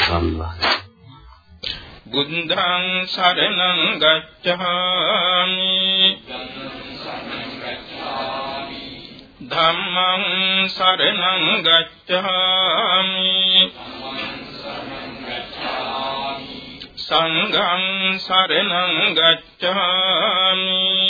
ස්වාමීන් බුද්ධං සරණං ගච්ඡාමි. ධම්මං සරණං ගච්ඡාමි. සංඝං සරණං ගච්ඡාමි.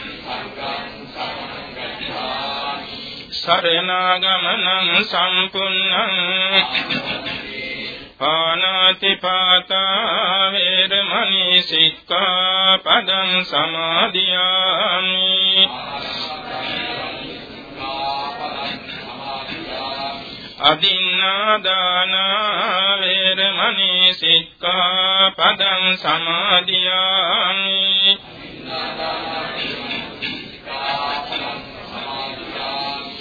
සරණාගමනං සම්පුන්නං පානාති පාතා වේරමණී සික්ඛාපදං සමාදියාමි අදින්නාදාන වේරමණී සික්ඛාපදං සමාදියාමි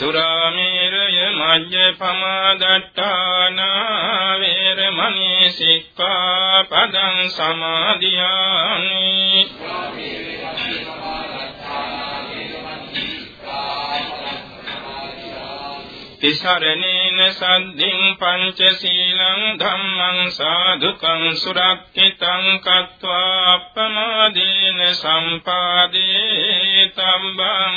සුරාමේරය මජ්ජපමාදට්ඨාන වේරමණී සික්ඛාපදං සමාදියාමි තිසරණේන සද්ධින් පංචශීලං ධම්මං සාදුකං සුරක්ඛිතං කତ୍වා අප්පමාදීන සම්පාදේ තම්බං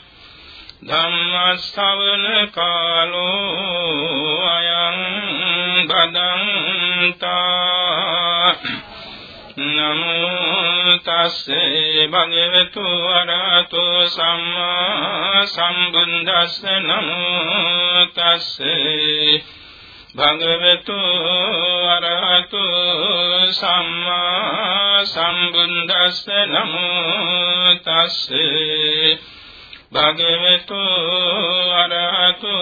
ධම්මස්සවන කාලෝ අයං බදන්තා. නමෝ තස්සේ භගවතු වරහතෝ සම්මා සම්බුද්දස්ස. නමෝ තස්සේ භගවතු වරහතෝ සම්මා සම්බුද්දස්ස. නමෝ තස්සේ භගවතු අරහතු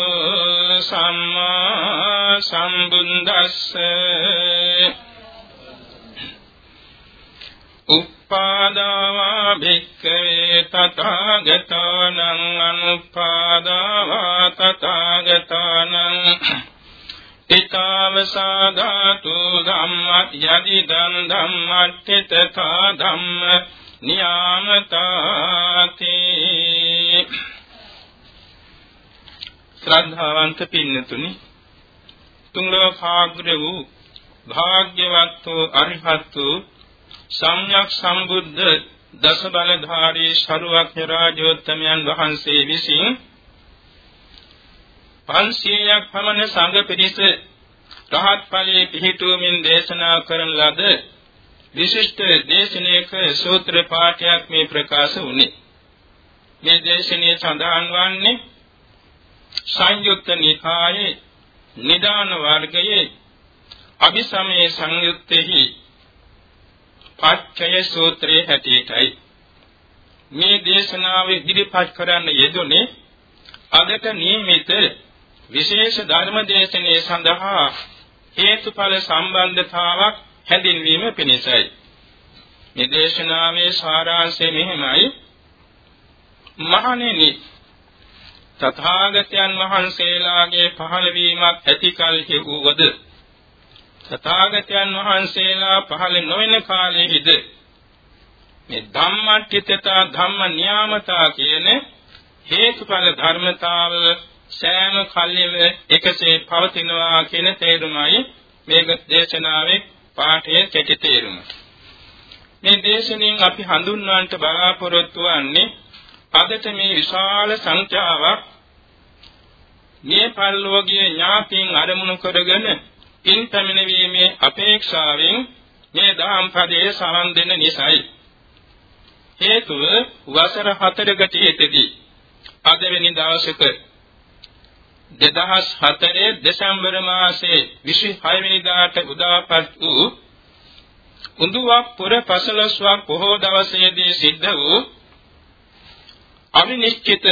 සම්මා සම්බුද්දස්ස. උප්පාදාවා භික්ඛවේ තථාගතානං අනුප්පාදාවා තථාගතානං. ඊතාවසාධාතු ධම්මත් යදිදං ධම්මත්ථ තථා ධම්ම නියාමතාති. ශ්‍රද්ධාවන්ත පින්නතුනි තුන් ලෝකාග්‍ර වූ භාග්‍යවත් වූ අරිහත් වූ සම්්‍යක් සම්බුද්ධ දස බලධාරී ශරුවක්ඥ රාජෝත්තමයන් වහන්සේ විසින් 500ක් පමණ සංඝ පිරිස රහත් ඵලයේ පිහිටුවමින් දේශනා කරන ලද විශිෂ්ට දේශනාවක සූත්‍ර පාඨයක් මේ ප්‍රකාශ වුණේ. මේ දේශනාවේ සඳහන් වන්නේ සංයුක්ත නිකායේ නිදාන වර්ගයේ අபிසමයේ සංයුත්තේහි පච්චය සූත්‍රයේ හැටියටයි. මේ දේශනාව ඉදිරිපත් කරන්න යෙදුනේ අදට නියමිත විශේෂ ධර්ම දේශනාවේ සඳහා හේතුඵල සම්බන්ධතාවක් හැඳින්වීම පිණිසයි. මේ දේශනාවේ සාරාංශය මෙහිමයි. මහණෙනි තථාගතයන් වහන්සේලාගේ පහළ වීමක් ඇතිකල්හි වූවද? තථාගතයන් වහන්සේලා පහළ නොවන කාලයේද මේ ධම්මච්චිතතා ධම්ම නියාමතා කියන හේතුඵල ධර්මතාව සෑම කල්යම එකසේ පවතිනවා කියන තේරුමයි මේ දේශනාවේ පාඨයේ කෙටි තේරුම. මේ දේශනෙන් අපි හඳුන්වන්නට බලාපොරොත්තු වෙන්නේ අදට මේ විශාල සංඛ්‍යාවක් මේ පරිලෝකීය ඥාතීන් අරමුණු කරගෙන පින් පැමිණීමේ අපේක්ෂාවෙන් මේ දාම් පදයේ සමන් දෙන නිසායි. හේතුව වසර 4කට ඊටදී අද වෙනි දවසක 2004 දෙසැම්බර් මාසයේ 26 වෙනිදාට උදාපත් වූ උඳුවක් පුර පසළොස්වක් පොහෝ දවසේදී සිද්ධ වූ අවිනිශ්චිත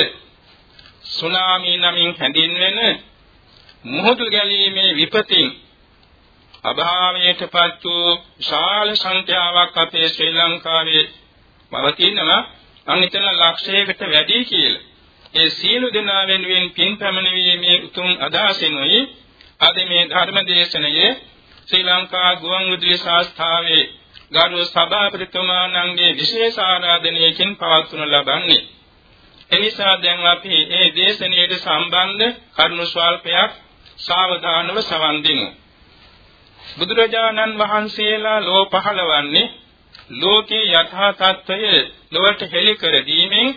සුනාමි නමින් හැඳින්වෙන මුහුදු ගැලීමේ විපතින් අභාවයටපත් වූ විශාල සංඛ්‍යාවක් අපේ ශ්‍රී ලංකාවේ පවතිනවා අනිතන ලක්ෂයකට වැඩි කියලා. ඒ සියලු දෙනා වෙනුවෙන් පින් පැමිණීමේ උතුම් අදහසිනුයි අද මේ ධර්ම දේශනයේ ශ්‍රී ලංකා ගුවන්විදුලි සංස්ථාවේ ගරු සභාපතිතුමාණන්ගේ විශේෂ ආරාධනයකින් පවත්වනු ලබන්නේ. එනිසා දැන් අපි මේ දේශනාවට සම්බන්ධ කරුණු ස්වල්පයක් සාවධානව සවන් දෙමු. බුදුරජාණන් වහන්සේලා ලෝ පහළවන්නේ ලෝකේ යථා තත්ත්වය ලොවට හෙළි කර දීමෙන්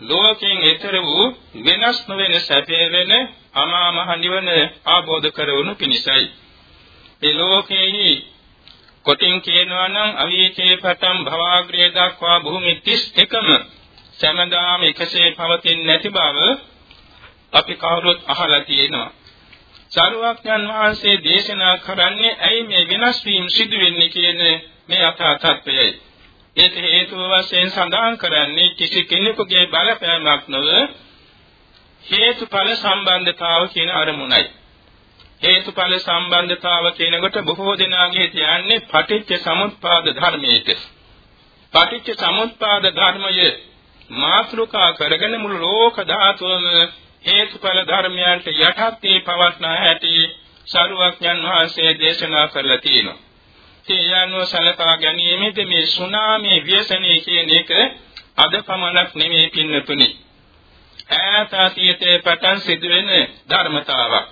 ලෝකයෙන් ඈතර වූ වෙනස් නොවන සැපේ වෙන අමා මහ නිවන ආબોධ කරවනු පිණිසයි. මේ ලෝකෙහි කොටින් කියනවා නම් අවීචේ පටන් භවග්‍රේ දක්වා භූමි 31ම සෑමදාම එකසේ පවතින්නේ නැති බව අපි කවුරුත් අහලා තියෙනවා. සාරවත්යන් වහන්සේ දේශනා කරන්නේ ඇයි මේ වෙනස් වීම සිදු වෙන්නේ කියන මේ යථා තත්ත්වයයි. ඒක හේතුව වශයෙන් සඳහන් කරන්නේ කිසි කෙනෙකුගේ බලපෑමක් නොව හේතුඵල සම්බන්ධතාව කියන අරමුණයි. හේතුඵල සම්බන්ධතාව කියනකොට බොහෝ දෙනාගේ තියන්නේ පටිච්ච සමුප්පාද ධර්මයේට. පටිච්ච සමුප්පාද ධර්මයේ මාත්‍රිකා කරගෙන මුළු ලෝක ධාතුවම හේතුඵල ධර්මයන්ට යටත් වී පවත්නා ඇති සරුවක්ඥන් වහන්සේ දේශනා කරලා තියෙනවා. සියයන්ව සලකා ගැනීමෙද මේ සුනාමි ව්‍යසනයේ කියන එක අද පමණක් නෙමෙයි පින්නතුනි. ඈත අතීතයේ පටන් සිදුවෙන ධර්මතාවක්.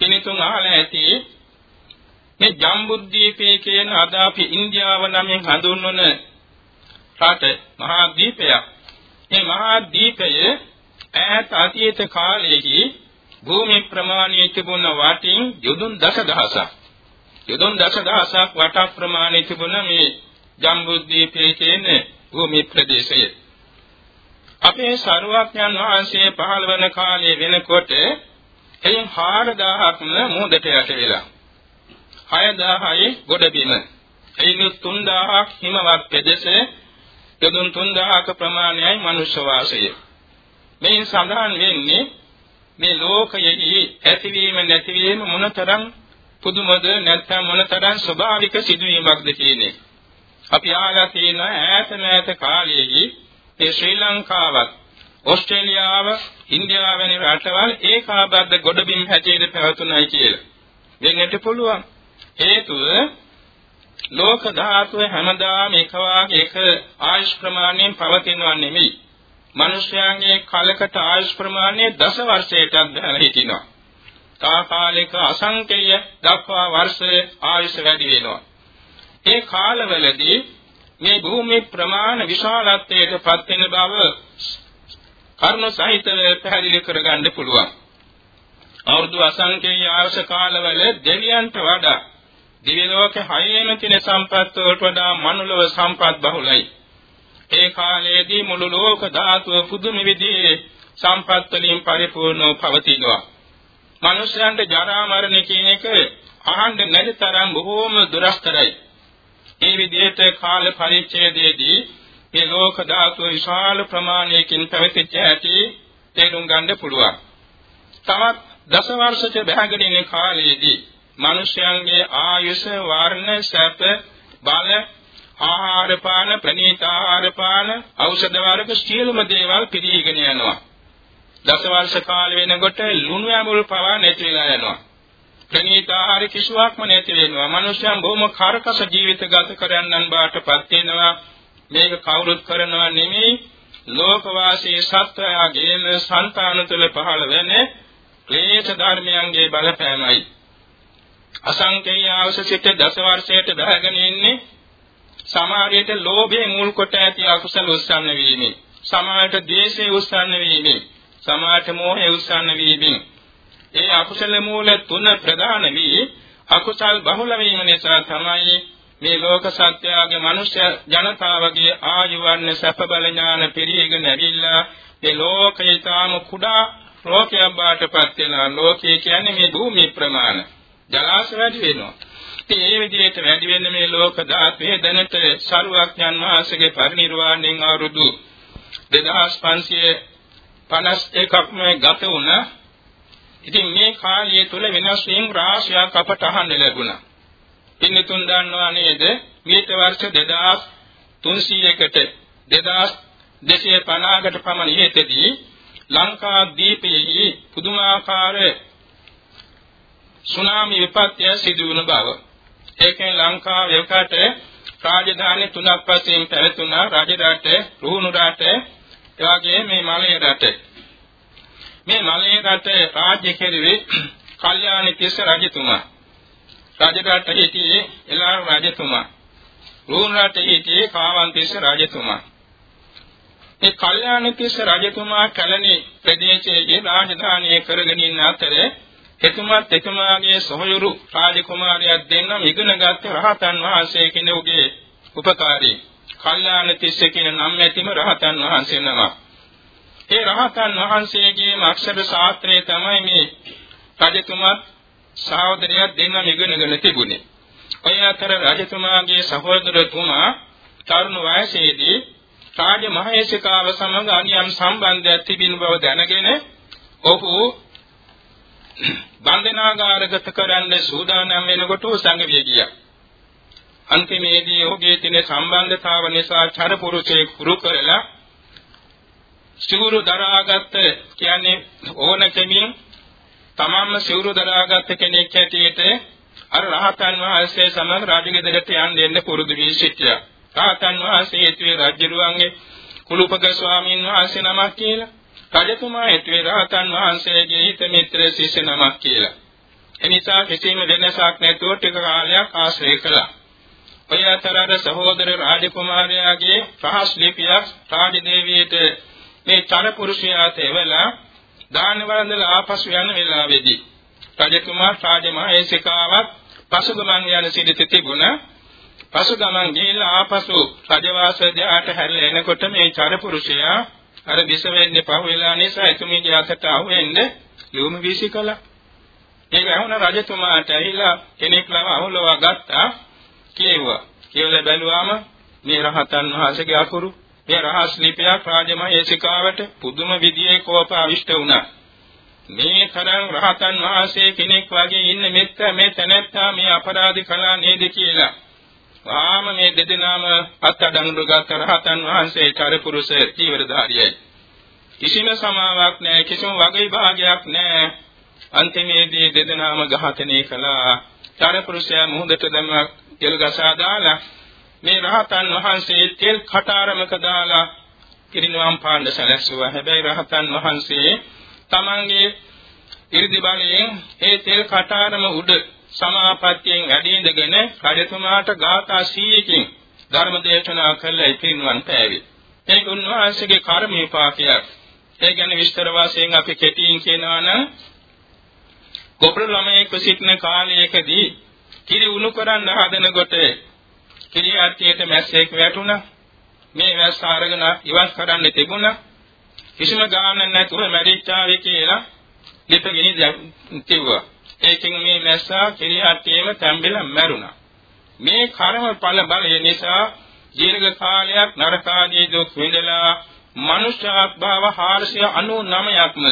පිනිතුන් අහලා ඇති මේ ජම්බුද්දීපේ කියන අද අපි ඉන්දියාව නමින් හඳුන්වන රට මහා දීපයක්. මේ මහා දීපය ඈත අතීත කාලයේදී භූමි ප්‍රමාණයේ තිබුණ වටින් යොදුන් දසදහසක් යොදුන් දසදහසක් වට ප්‍රමාණය තිබුණ මේ ජම්බුද්දීපයේ කියන භූමි ප්‍රදේශය අපේ සරුවක්ඥන් වහන්සේ පහළ වන කාලයේ වෙනකොට එයින් 4000ක්ම මුහුදට යට වෙලා 6000යි ගොඩබිම එයින් 3000ක් හිමවත් ප්‍රදේශයේ යොදුන් 3000ක ප්‍රමාණයයි මනුෂ්‍ය වාසය. මෙයින් සඳහන් වෙන්නේ මේ ලෝකයෙහි ඇතිවීම නැතිවීම මොනතරම් පුදුමද නැත්නම් මොනතරම් ස්වභාවික සිදුවීමක්ද කියන්නේ. අපි ආලා තියෙන ඈත මෑත කාලයේදී ඒ ශ්‍රී ලංකාවත් ඕස්ට්‍රේලියාව ඉන්දියාව වැනි රටවල් ඒකාබද්ධ ගොඩබිම් හැටියට පැවතුණයි කියලා. වෙන්නට පුළුවන්. හේතුව ලෝක ධාතුවේ හැමදාම එක වාගේ එක ආයුෂ් ප්‍රමාණයෙන් පවතිනවා නෙමෙයි. මිනිස්යාගේ කලකට ආයුෂ් ප්‍රමාණය දස වර්ෂයටත් බැහැ හිටිනවා. තාකාලික අසංකේය දක්වා වර්ෂ ආයුෂ වැඩි වෙනවා. ඒ කාලවලදී මේ භූමි ප්‍රමාණ විශාලත්වයට පත් වෙන බව කර්ණ සහිතව පැහැදිලි කරගන්න පුළුවන්. අවුරුදු අසංකේය ආයුෂ කාලවල දෙවියන්ට වඩා දිව්‍ය ලෝක හයේම තියෙන සම්පත් වලට වඩා මනුලව සම්පත් බහුලයි. ඒ කාලයේදී මුළු ලෝක ධාතුව පුදුම විදිහේ සම්පත් වලින් පරිපූර්ණව පවතිනවා. මනුෂ්‍යයන්ට ජරා මරණ කියන එක අහන්න නැති තරම් බොහෝම දුරස්තරයි. මේ විදිහට කාල පරිච්ඡේදයේදී මේ ලෝක ධාතුව විශාල ප්‍රමාණයකින් පැවතිච්ච ඇති තේරුම් ගන්න පුළුවන්. තවත් දස වර්ෂක බැහැගෙන ඉන්න කාලයේදී මිනිසයන්ගේ ආයුෂ වර්ණ සැප බල ආහාර පාන ප්‍රණීත ආහාර පාන ඖෂධ වර්ග සියලුම දේවල් පිරීගෙන යනවා. දස වර්ෂ කාල වෙනකොට ලුණු ඇඹුල් පවා නැති වෙලා යනවා. ප්‍රණීත ආහාර කිසිවක්ම නැති වෙනවා. මිනිසයන් බොහොම කාර්කස ජීවිත ගත කරන්නන් බාටපත් වෙනවා. මේක කවුරුත් කරනවා නෙමෙයි ලෝකවාසී සත්වයාගේම సంతාන තුළ පහළ වෙන ක්ලේශ ධර්මයන්ගේ බලපෑමයි. අසංකේය අවශ්‍යසිත දස වර්ෂයට බහගෙන ඉන්නේ සමාජයට ලෝභයේ මුල් කොට ඇති අකුසල උස්සන්න වීමෙන් සමාජයට ද්වේෂය උස්සන්න වීමෙන් සමාජයට මෝහය උස්සන්න වීමෙන්. ඒ අකුසල මූල තුන ප්‍රධාන වී අකුසල් බහුල වීම නිසා තමයි මේ ලෝක සත්‍යයේ මනුෂ්‍ය ජනතාවගේ ආයුවන්නේ සැප බල ඥාන පිරීගෙන ඇවිල්ලා මේ ලෝකේ තාම කුඩා ලෝකයක් බාටපත් වෙනවා ලෝකය කියන්නේ මේ භූමි ප්‍රමාණ. ජලාශ වැඩි වෙනවා. ඉතින් මේ විදිහට වැඩි වෙන මේ ලෝක ධාතුවේ දැනට සරුවක්ඥන් වහන්සේගේ පරිනිර්වාණයෙන් අවුරුදු 2551ක්ම ගත වුණා. ඉතින් මේ කාලය තුල වෙනස් වීම් රාශියක් අපට අහන්න ලැබුණා. පින්නතුන් දන්නවා නේද? මීට වර්ෂ 2300කට 2250කට පමණ ඉහතදී ලංකා දීපයේ පුදුමාකාර සුනාමි විපත්‍ය සිදු වුණ බව. ඒකෙන් ලංකාව එකට රාජධානි තුනක් වශයෙන් පැවතුණා. රජරට රුහුණු රට එවාගේ මේ මලය රට මේ මලය රට රාජ්‍ය කෙරුවේ කල්යාණි තිස්ස රජතුමා රජරට හිටියේ එළාර රජතුමා. රුහුණු රට හිටියේ කාවන්තිස්ස රජතුමා. මේ කල්යාණතිස්ස රජතුමා කැලණි ප්‍රදේශයේ රාජධානිය කරගෙන ඉන්න අතරේ එතුමාත් එතුමාගේ සොහොයුරු රාජකුමාරයෙක් දෙන්නම ඉගෙනගත් රහතන් වහන්සේ කෙනෙකුගේ උපකාරී කල්යාණතිස්ස කියන නම් ඇතිම රහතන් වහන්සේ නම. ඒ රහතන් වහන්සේගේ අක්ෂර ශාස්ත්‍රය තමයි මේ රජතුමාත් සහෝදරයා දෙන්නම ඉගෙනගෙන තිබුණේ. ඔය අතර රජතුමාගේ සහෝදරතුමා තරුණ වයසේදී රාජ මහේශිකාව සමග අනියම් සම්බන්ධයක් තිබෙන බව දැනගෙන ඔහු බන්ධනාගාරගත කරන්න සූදානම් වෙනකොට සංගවිය ගියා. අන්තිමේදී ඔහුගේ තියෙන සම්බන්ධතාව නිසා චරපුරුෂේ කුරු කරලා සිවුරු දරාගත්ත කියන්නේ ඕන කෙමින් තමන්ම සිවුරු දරාගත් කෙනෙක් හැටියට අර රහතන් වහන්සේ සමග රාජගෙදරට යන්න දෙන්න පුරුදු වී සිටියා. රහතන් වහන්සේ හිතුවේ රජුරුවන්ගේ කුලුපක ස්වාමීන් වහන්සේ නමක් කියලා. රජතුමා හිතුවේ රහතන් වහන්සේගේ හිත මිත්‍ර ශිෂ්‍ය නමක් කියලා. එනිසා කිසිම වෙනසක් නැතුව ටික කාලයක් ආශ්‍රය කළා. ඔය අතර අර සහෝදර රාජකුමාරයාගේ රහස් ලිපියක් රාජදේවියට මේ චරපුරුෂයා තෙවලා දාන වළඳලා ආපසු යන වෙලාවේදී රජතුමා රාජමහේසිකාවක් පසුගමන් යන සිට තිබුණා පසුගමන් ගිහිල්ලා ආපසු රජවාසයේට හැරිලා එනකොට මේ චරපුරුෂයා අර දිස වෙන්නේ පහුවෙලා නිසා එතුමියගේ අතට අහුවෙන්නේ ලුණු වීසි කළා. ඒක වුණ රජතුමාට ඇහිලා කෙනෙක් ළම අහුලවා ගත්තා කියෙව්වා. කියලා බැලුවාම මේ රහතන් වහන්සේගේ අකුරු මේ රහස් ලිපියක් රාජමහේසිකාවට පුදුම විදියේ කෝප අවිෂ්ට වුණා. මේ තරම් රහතන් වහන්සේ කෙනෙක් වගේ ඉන්න මෙත්ත මේ තැනැත්තා මේ අපරාධ කළා නේද කියලා. ආම මේ දෙදෙනාම අත්අඩංගුවට ගත් රහතන් වහන්සේ චරපුරුෂ චීවරධාරියයි. කිසිම සමාවක් නැහැ කිසිම වගේ භාගයක් නැහැ. අන්තිමේදී දෙදෙනාම ඝාතනය කළා. චරපුරුෂයා මුහුදට දැම්ම කෙල් ගසා දාලා මේ රහතන් වහන්සේ තෙල් කටාරමක දාලා කිරිනවම් පාණ්ඩ සැලැස්සුවා. හැබැයි රහතන් වහන්සේ තමන්ගේ ඉර්ධි බලයෙන් ඒ තෙල් කටාරම උඩ සමාපත්තියෙන් වැඩි ඉඳගෙන රජතුමාට ගාථා 100කින් ධර්ම දේශනා කළා ඉතින්වන් පෑවේ. ඒක උන්වහන්සේගේ කර්ම විපාකයක්. ඒ ගැන විස්තර වශයෙන් අපි කෙටියෙන් කියනවා නම් කොපර ළමයෙක් සිටින කාලයකදී කිරි උණු කරන්න හදනකොට කිරි අට්ටියට මැස්සෙක් වැටුණා. මේ වැස්ස අරගෙන ඉවත් කරන්න තිබුණා. කිසිම ගානක් නැතුව මැරිච්චාවේ කියලා ලිපගිනි කිව්වා. ඒකෙන් මේ මැස්සා කිරි අට්ටියේම තැඹිලා මැරුණා. මේ කර්ම ඵල බලය නිසා දීර්ඝ කාලයක් නරකාදී දුක් විඳලා මනුෂ්‍ය ආත්මාව 499ක්ම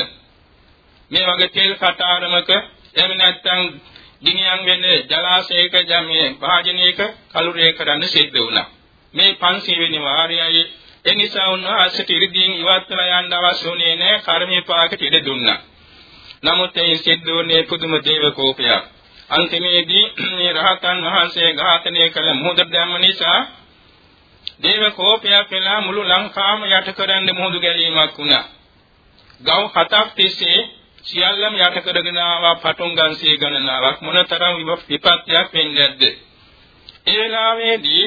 මේ වගේ තෙල් කටාරමක එහෙම නැත්නම් ගිනියම් වෙන්නේ ජලාශයක ජමයේ භාජනයක කලුරේ කරන්න සිද්ධ වුණා. මේ 500 වෙනි වාරයයි ඒ නිසා උන්වහන්සේට ඉරිදීන් ඉවත් වෙලා යන්න අවශ්‍ය වුණේ නැහැ කර්ම විපාකට ඉඩ දුන්නා. නමුත් ඒ සිද්ධ වුණේ පුදුම දේව කෝපයක්. අන්තිමේදී මේ රහතන් වහන්සේ ඝාතනය කළ මුහුද දැම්ම නිසා දේව කෝපයක් වෙලා මුළු ලංකාවම යට කරන්න මුහුදු ගැලීමක් වුණා. ගව් හතක් තිස්සේ සියල්ලම යට කරගෙන ආවා පටුන් ගන්සිය ගණනාවක් මොනතරම් විපත්තියක් වෙන්නේ නැද්ද? ඒ වෙලාවේදී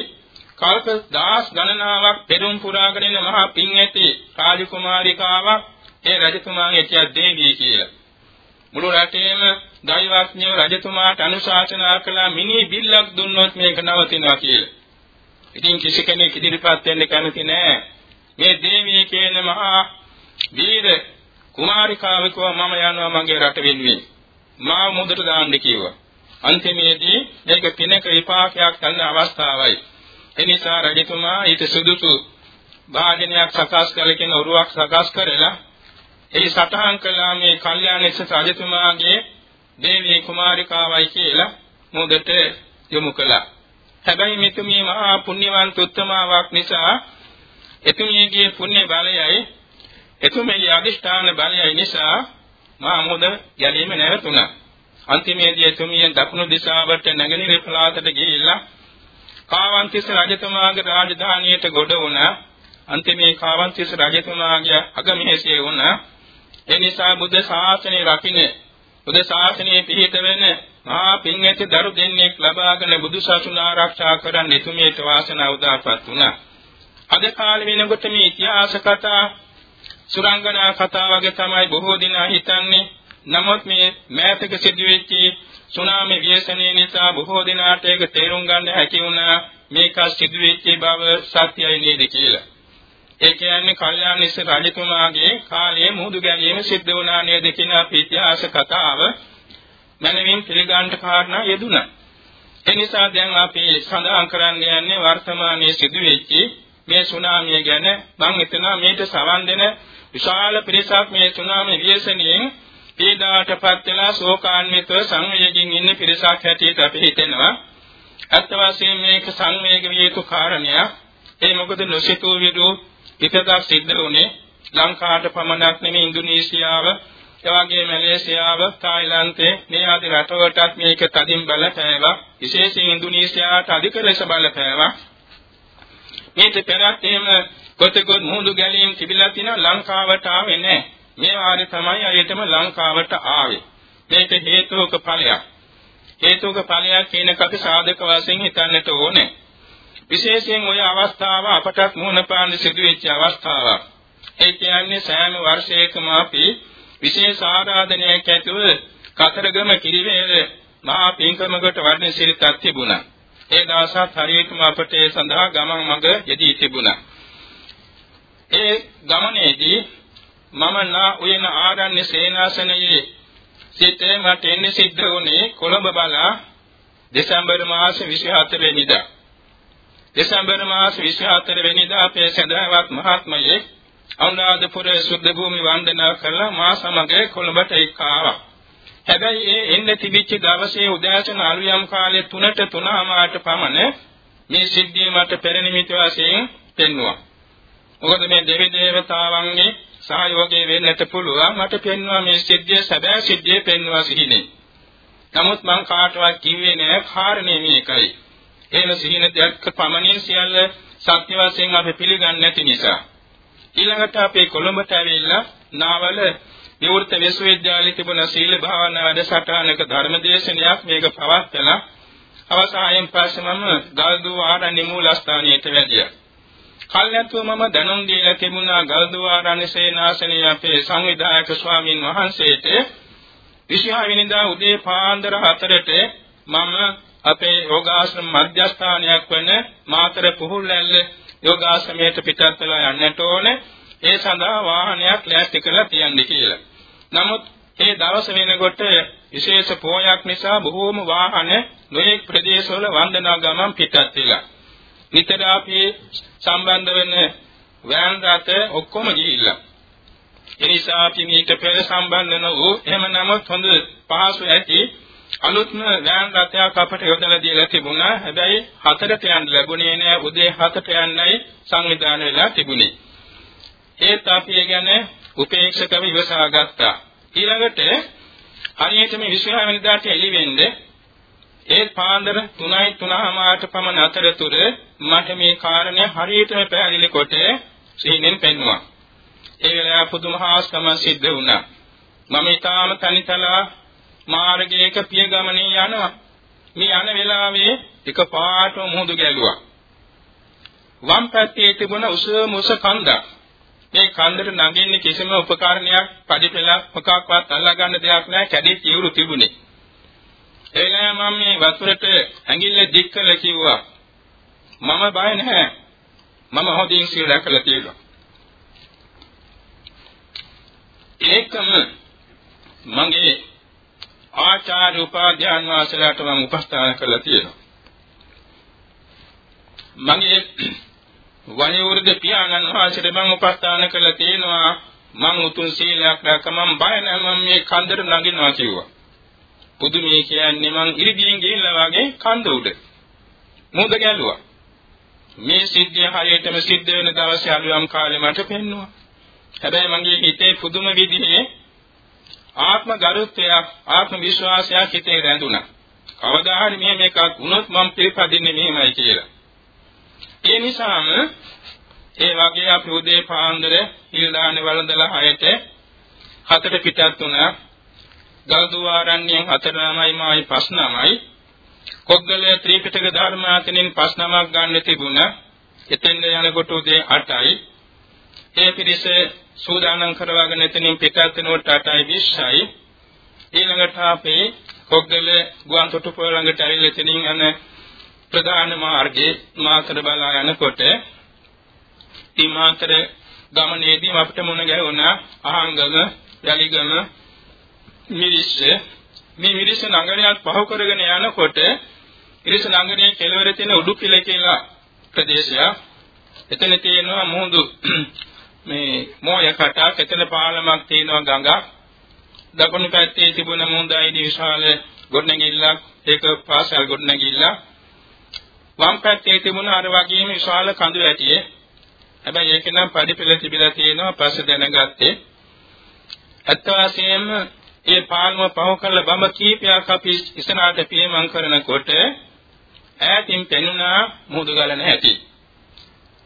කල්ප දහස් ගණනාවක් පෙරම් පුරාගෙන ඉන්න මහා පින් ඇති රාජකුමාරිකාවක් ඒ රජතුමාගේ කිය දේවී කියලා. මුළු රටේම දෛවඥ රජතුමාට අනුශාසනා කළා මිනි බිල්ලක් දුන්නොත් මේක නවතිනවා කියලා. ඉතින් කිසි කෙනෙක් ඉදිරිපත් වෙන්න කැමති නෑ. මේ දේවී කියන මහා වීර කුමාරිකාවකව මම යනවා මගේ රට වෙනුවෙන්. මාව මුදට දාන්න කිව්වා. අන්තිමේදී මේක පිනක විපාකයක් ගන්න අවස්ථාවයි. එනිසා රජතුමා ඊට සුදුසු භාජනයක් සකස් කරගෙන ඔරුවක් සකස් කරලා ඒ සටහන් කළා මේ කල්යාණිස්ස රජතුමාගේ දේවී කුමාරිකාවයි කියලා මොදට යොමු කළා. හැබැයි මෙතුමිය මහා පුණ්‍යවන්ත උත්තමාවක් නිසා එතුමියගේ පුණ්‍ය බලයයි එතුමියගේ අදිෂ්ඨාන බලයයි නිසා මා මොද යැලීම නැවතුණා. අන්තිමේදී එතුමිය දකුණු දිශාවට නැගෙනහිර පළාතට ගිහිල්ලා කාවන්තිස්ස රජතුමාගේ රාජධානියට ගොඩ වුණා. අන්තිමේ කාවන්තිස්ස රජතුමාගේ අගමහේසිය වුණා. ඒ නිසා බුද්ධ ශාසනය රකින්න බුද්ධ ශාසනයේ පිහිට වෙන මහා පින් ඇති දරු දෙන්නෙක් ලබාගෙන බුදු සසුන ආරක්ෂා කරන්න එතුමියට වාසනාව උදාපත් වුණා. අද කාලේ වෙනකොට මේ ඉතිහාස කතා සුරංගනා කතා වගේ තමයි බොහෝ දිනා හිතන්නේ. නමුත් මේ මෑතක සිදුවෙච්ච සුනාමි ව්‍යසනයේ නිසා බොහෝ දිනාට ඒක තේරුම් ගන්න හැකි වුණා මේක සිදුවෙච්ච බව සත්‍යයි නේද කියලා. ඒ කියන්නේ කල්යාණිස්ස රජතුමාගේ කාලයේ මුහුදු ගැනීම සිද්ධ වුණා නේද කියන අපේ ඉතිහාස කතාව මනමින් පිළිගන්න කාරණා යෙදුණා. ඒ නිසා දැන් අපි සඳහන් කරන්න යන්නේ වර්තමානයේ සිදුවෙච්ච මේ සුනාමිය ගැන මම හිතනවා මේට සවන් දෙන විශාල පිරිසක් මේ සුනාමි ව්‍යසනයෙන් පීඩාටපත් වෙලා ශෝකාන්විතව සංවේගයෙන් ඉන්න පිරිසක් හැටියට අපි හිතෙනවා. අත් වශයෙන් මේක සංවේග විය යුතු කාරණයක්. ඒ මොකද නොසිතූ විදු පිටතක් සිද්ධ වුණේ ලංකාවට පමණක් නෙමෙයි ඉන්දුනීසියාව, එවාගේ මැලේසියාව, තායිලන්තේ මේ ආදී රටවලටත් මේක තදින් බලපෑවා. විශේෂයෙන් ඉන්දුනීසියාවට අධික ලෙස බලපෑවා. මේක පෙරත් එහෙම කොතකොත් මුහුදු ගැලීම් තිබිලා තියෙන ලංකාවට ආවේ නැහැ. මේ වාරේ තමයි අයටම ලංකාවට ආවේ. මේක හේතුක ඵලයක්. හේතුක ඵලයක් කියන කපි සාධක වශයෙන් හිතන්නට ඕනේ. විශේෂයෙන් ওই අවස්ථාව අපටත් මුහුණ පාන්න සිදුවෙච්ච අවස්ථාවක්. ඒ කියන්නේ සෑම වර්ෂයකම අපි විශේෂ ආරාධනයක් ඇතුව කතරගම කිරිවේල මහා පින්කමකට වඩන සිරිතක් තිබුණා. ඒ දවසත් හරියටම අපට ඒ සඳහා ගමන් මඟ යෙදී තිබුණා. ඒ ගමනේදී මම නා උයන ආරණ්‍ය සේනාසනයේ සිටේ මට එන්නේ සිද්ධ වුණේ කොළඹ බලා දෙසැම්බර් මාස 24 වෙනිදා. දෙසැම්බර් මාස 24 වෙනිදා අපේ සදහවත් මහත්මයේ අනුරාධපුර සුද්ධ භූමි වන්දනා කළා මා සමග කොළඹට එක් ආවා. හැබැයි ඒ එන්නේ තිබිච්ච දවසේ උදෑසන අලුයම් කාලේ 3ට 3:00මාට පමණ මේ සිද්ධිය මට පෙරනිමිති වශයෙන් පෙන්වුවා. මොකද මේ දෙවි දේවතාවන්ගේ සහයෝගය වෙන්නට පුළුවන් මට පෙන්වුවා මේ සිද්ධිය සැබෑ සිද්ධිය පෙන්වුවා සිහිනේ. නමුත් මං කාටවත් කිව්වේ නෑ කාරණේ මේකයි. එහෙම සිහින දෙයක් පමණින් සියල්ල සත්‍ය වශයෙන් අපි පිළිගන්නේ නැති නිසා. ඊළඟට අපේ කොළඹට ඇවිල්ලා නාවල විවෘත විශ්වවිද්‍යාලයේ තිබුණ සීල භාවනා වැඩසටහනක ධර්මදේශනයක් මේක පවත්වලා අවසානයෙන් පස්සේ මම ගල්දුව ආරණ්‍ය මූලස්ථානයට වැඩියා. කල්ැතුව මම දැනුම් දීලා තිබුණා ගල්දුව ආරණ්‍ය සේනාසනයේ අපේ සංවිධායක ස්වාමින් වහන්සේට 26 වෙනිදා උදේ පාන්දර 4ට මම අපේ යෝගාශ්‍රම මධ්‍යස්ථානයක් වන මාතර පුහුල්ලැල්ල යෝගාශ්‍රමයට පිටත් වෙලා යන්නට ඕනේ. ඒ සඳහා වාහනයක් ලෑස්ති කරලා තියන්න කියලා. නමුත් ඒ දවස වෙනකොට විශේෂ පෝයක් නිසා බොහෝම වාහන නොයෙක් ප්‍රදේශවල වන්දනා ගමන් පිටත් වෙලා. නිතර අපි සම්බන්ධ වෙන වෑන් රථ ඔක්කොම ගිහිල්ලා. ඒ නිසා අපි මීට පෙර සම්බන්ධ වූ එහෙම නමුත් හොඳ පහසු ඇති අලුත්ම වෑන් රථයක් අපට යොදලා දීලා තිබුණා. හැබැයි හතරට යන්න ලැබුණේ නෑ. උදේ 7ට යන්නයි සංවිධානය වෙලා තිබුණේ. ඒත් අපි ඒ ගැන උපේක්ෂකව ඉවසා ගත්තා. ඊළඟට හරියට මේ 26 වෙනිදාට එළි වෙන්නේ ඒ පාන්දර 3යි 3:00මාට පමණ අතරතුර මට මේ කාරණය හරියටම පැහැදිලි කොට සීනෙන් පෙන්වුවා. ඒ වෙලාව පුදුම හාස්කම සිද්ධ වුණා. මම ඊටාම තනිතලා මාර්ගයක පිය ගමනේ යනවා. මේ යන වෙලාවේ එකපාරටම මුහුදු ගැලුවා. වම් පැත්තේ තිබුණ උස මුස කන්දක්. මේ කන්දට නගින්නේ කිසිම උපකරණයක් පඩිපෙළ මොකක්වත් අල්ලා ගන්න දෙයක් නැහැ කැඩී තියුරු තිබුණේ. ඒ නෑ මම මේ වතුරට ඇඟිල්ල දික් කළ කිව්වා. මම බය නැහැ. මම හොදින් සිල් රැකලා තියෙනවා. ඒකම මගේ ආචාර්ය උපාධ්‍යාන වාසලට මම උපස්ථාන කළා තියෙනවා. මගේ වනිවෘද පියාණන් වහන්සේට මම උපස්ථාන කළා තියෙනවා. මම උතුම් සීලයක් රැක මම බය නැහැ මම මේ කන්දර නගිනවා කිව්වා. පුදුමේ කියන්නේ මං ඉරිදියෙන් ගිහිල්ලා වගේ කන්ද උඩ. මුහුද ගැලුවා. මේ සිද්ධිය හරියටම සිද්ධ වෙන දවසේ අලුයම් කාලේ මට පෙන්නුවා. හැබැයි මගේ හිතේ පුදුම විදිහේ ආත්ම ගරුත්වයක් ආත්ම විශ්වාසයක් හිතේ රැඳුණා. කවදා හරි මෙහෙම එකක් වුණොත් මම පිළිපදින්නේ මෙහෙමයි කියලා. ඒ නිසාම ඒ වගේ අපි උදේ පාන්දර හිල්දානේ වළඳලා හයට හතට පිටත් වුණා. ගල්දුවාරණ්‍යයෙන් හතර නමයි මායි පස් නමයි කොග්ගල ත්‍රිපිටක ධර්මාතනෙන් පස් නමක් ගන්න තිබුණා. එතෙන් යනකොට උදේ 8යි. ඒ පිරිස සූදානම් කරවගෙන එතනින් පිටත් වෙනකොට 8:20යි. ඊළඟට අපේ කොග්ගල ගුවන් තොටුපොළ ළඟට ඇවිල්ලා එතනින් යන ප්‍රධාන මාර්ගයේ මාතර බලා යනකොට මේ මාතර ගමනේදී අපිට මුණ ගැහුණා අහංගම යලිගම මිරිස්ස. මේ මිරිස්ස නගරයක් පහු කරගෙන යනකොට මිරිස්ස නගරයේ කෙළවර තියෙන උඩුකිල කියලා ප්‍රදේශයක්. එතන තියෙනවා මුහුදු මේ මොය කටක්. එතන පාලමක් තියෙනවා ගඟක්. දකුණු පැත්තේ තිබුණ මුහුදයිදී විශාල ගොඩනැගිල්ලක්. ඒක පාසල් ගොඩනැගිල්ලක්. වම් පැත්තේ තිබුණ අර වගේම විශාල කඳු ඇටියේ හැබැයි ඒක නම් පරිපෙළ තිබිලා තියෙනවා පස්සේ දැනගත්තේ ඇත්ත වශයෙන්ම ඒ පාල්ම පහු කළ බඹ කීපයක් අපි ඉස්සරහට පියමන් කරනකොට ඈතින් පෙනුණා මුහුදු ගලන හැටි.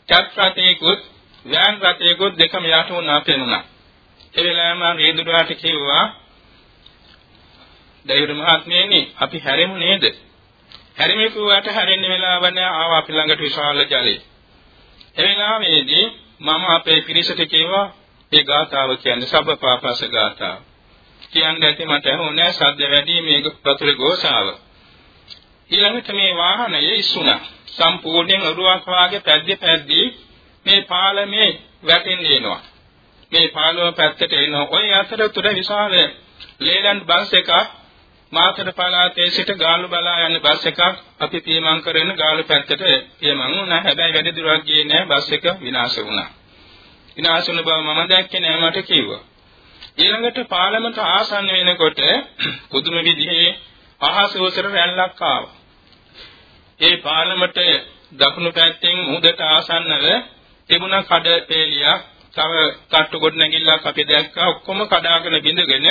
චත්‍රාතේකුත් වෑන් රථේකුත් දෙකම යට වුණා පෙනුණා. ඒ වෙලාවම රේදුරාට කිව්වා දෛවර මහත්මයනි අපි හැරෙමු නේද? හැරෙමු කිව්වට හැරෙන්න වෙලාව නැහැ ආවා අපි ළඟට විශාල ජලය. ඒ වෙලාවේදී මම අපේ පිරිසට කිව්වා ඒ ගාථාව කියන්නේ සබ්බපාපස ගාථාව. කියන්න ඇති මට ඕනෑ සද්ද වැඩි මේ වතුරේ ගෝසාව. ඊළඟට මේ වාහනය ඉස්සුණා. සම්පූර්ණයෙන් ඔරුවක් වාගේ පැද්දි පැද්දි මේ පාලමේ වැටෙන්න එනවා. මේ පාලම පැත්තට එනවා. ওই අතරතුර විශාල ලේලන්ඩ් බස් එකක් මාතර පළාතේ සිට ගාලු බලා යන බස් එකක් අපි පියමන් කරන ගාලු පැත්තට පියමන් වුණා. හැබැයි වැඩි දුරක් ගියේ නැහැ. බස් එක විනාශ වුණා. විනාශ වුණ බව මම දැක්කේ නැහැ මට කිව්වා. ඊළඟට පාර්ලිමේන්තු ආසන්න වෙනකොට පුදුම විදිහේ අහසෝසර රැල්ලක් ආවා. ඒ පාර්ලිමේන්තු දකුණු පැත්තෙන් මුහුදට ආසන්නව තිබුණ කඩ පෙළියක් තව තට්ටු කොට නැගිල්ලක් අපි දැක්කා ඔක්කොම කඩාගෙන බිඳගෙන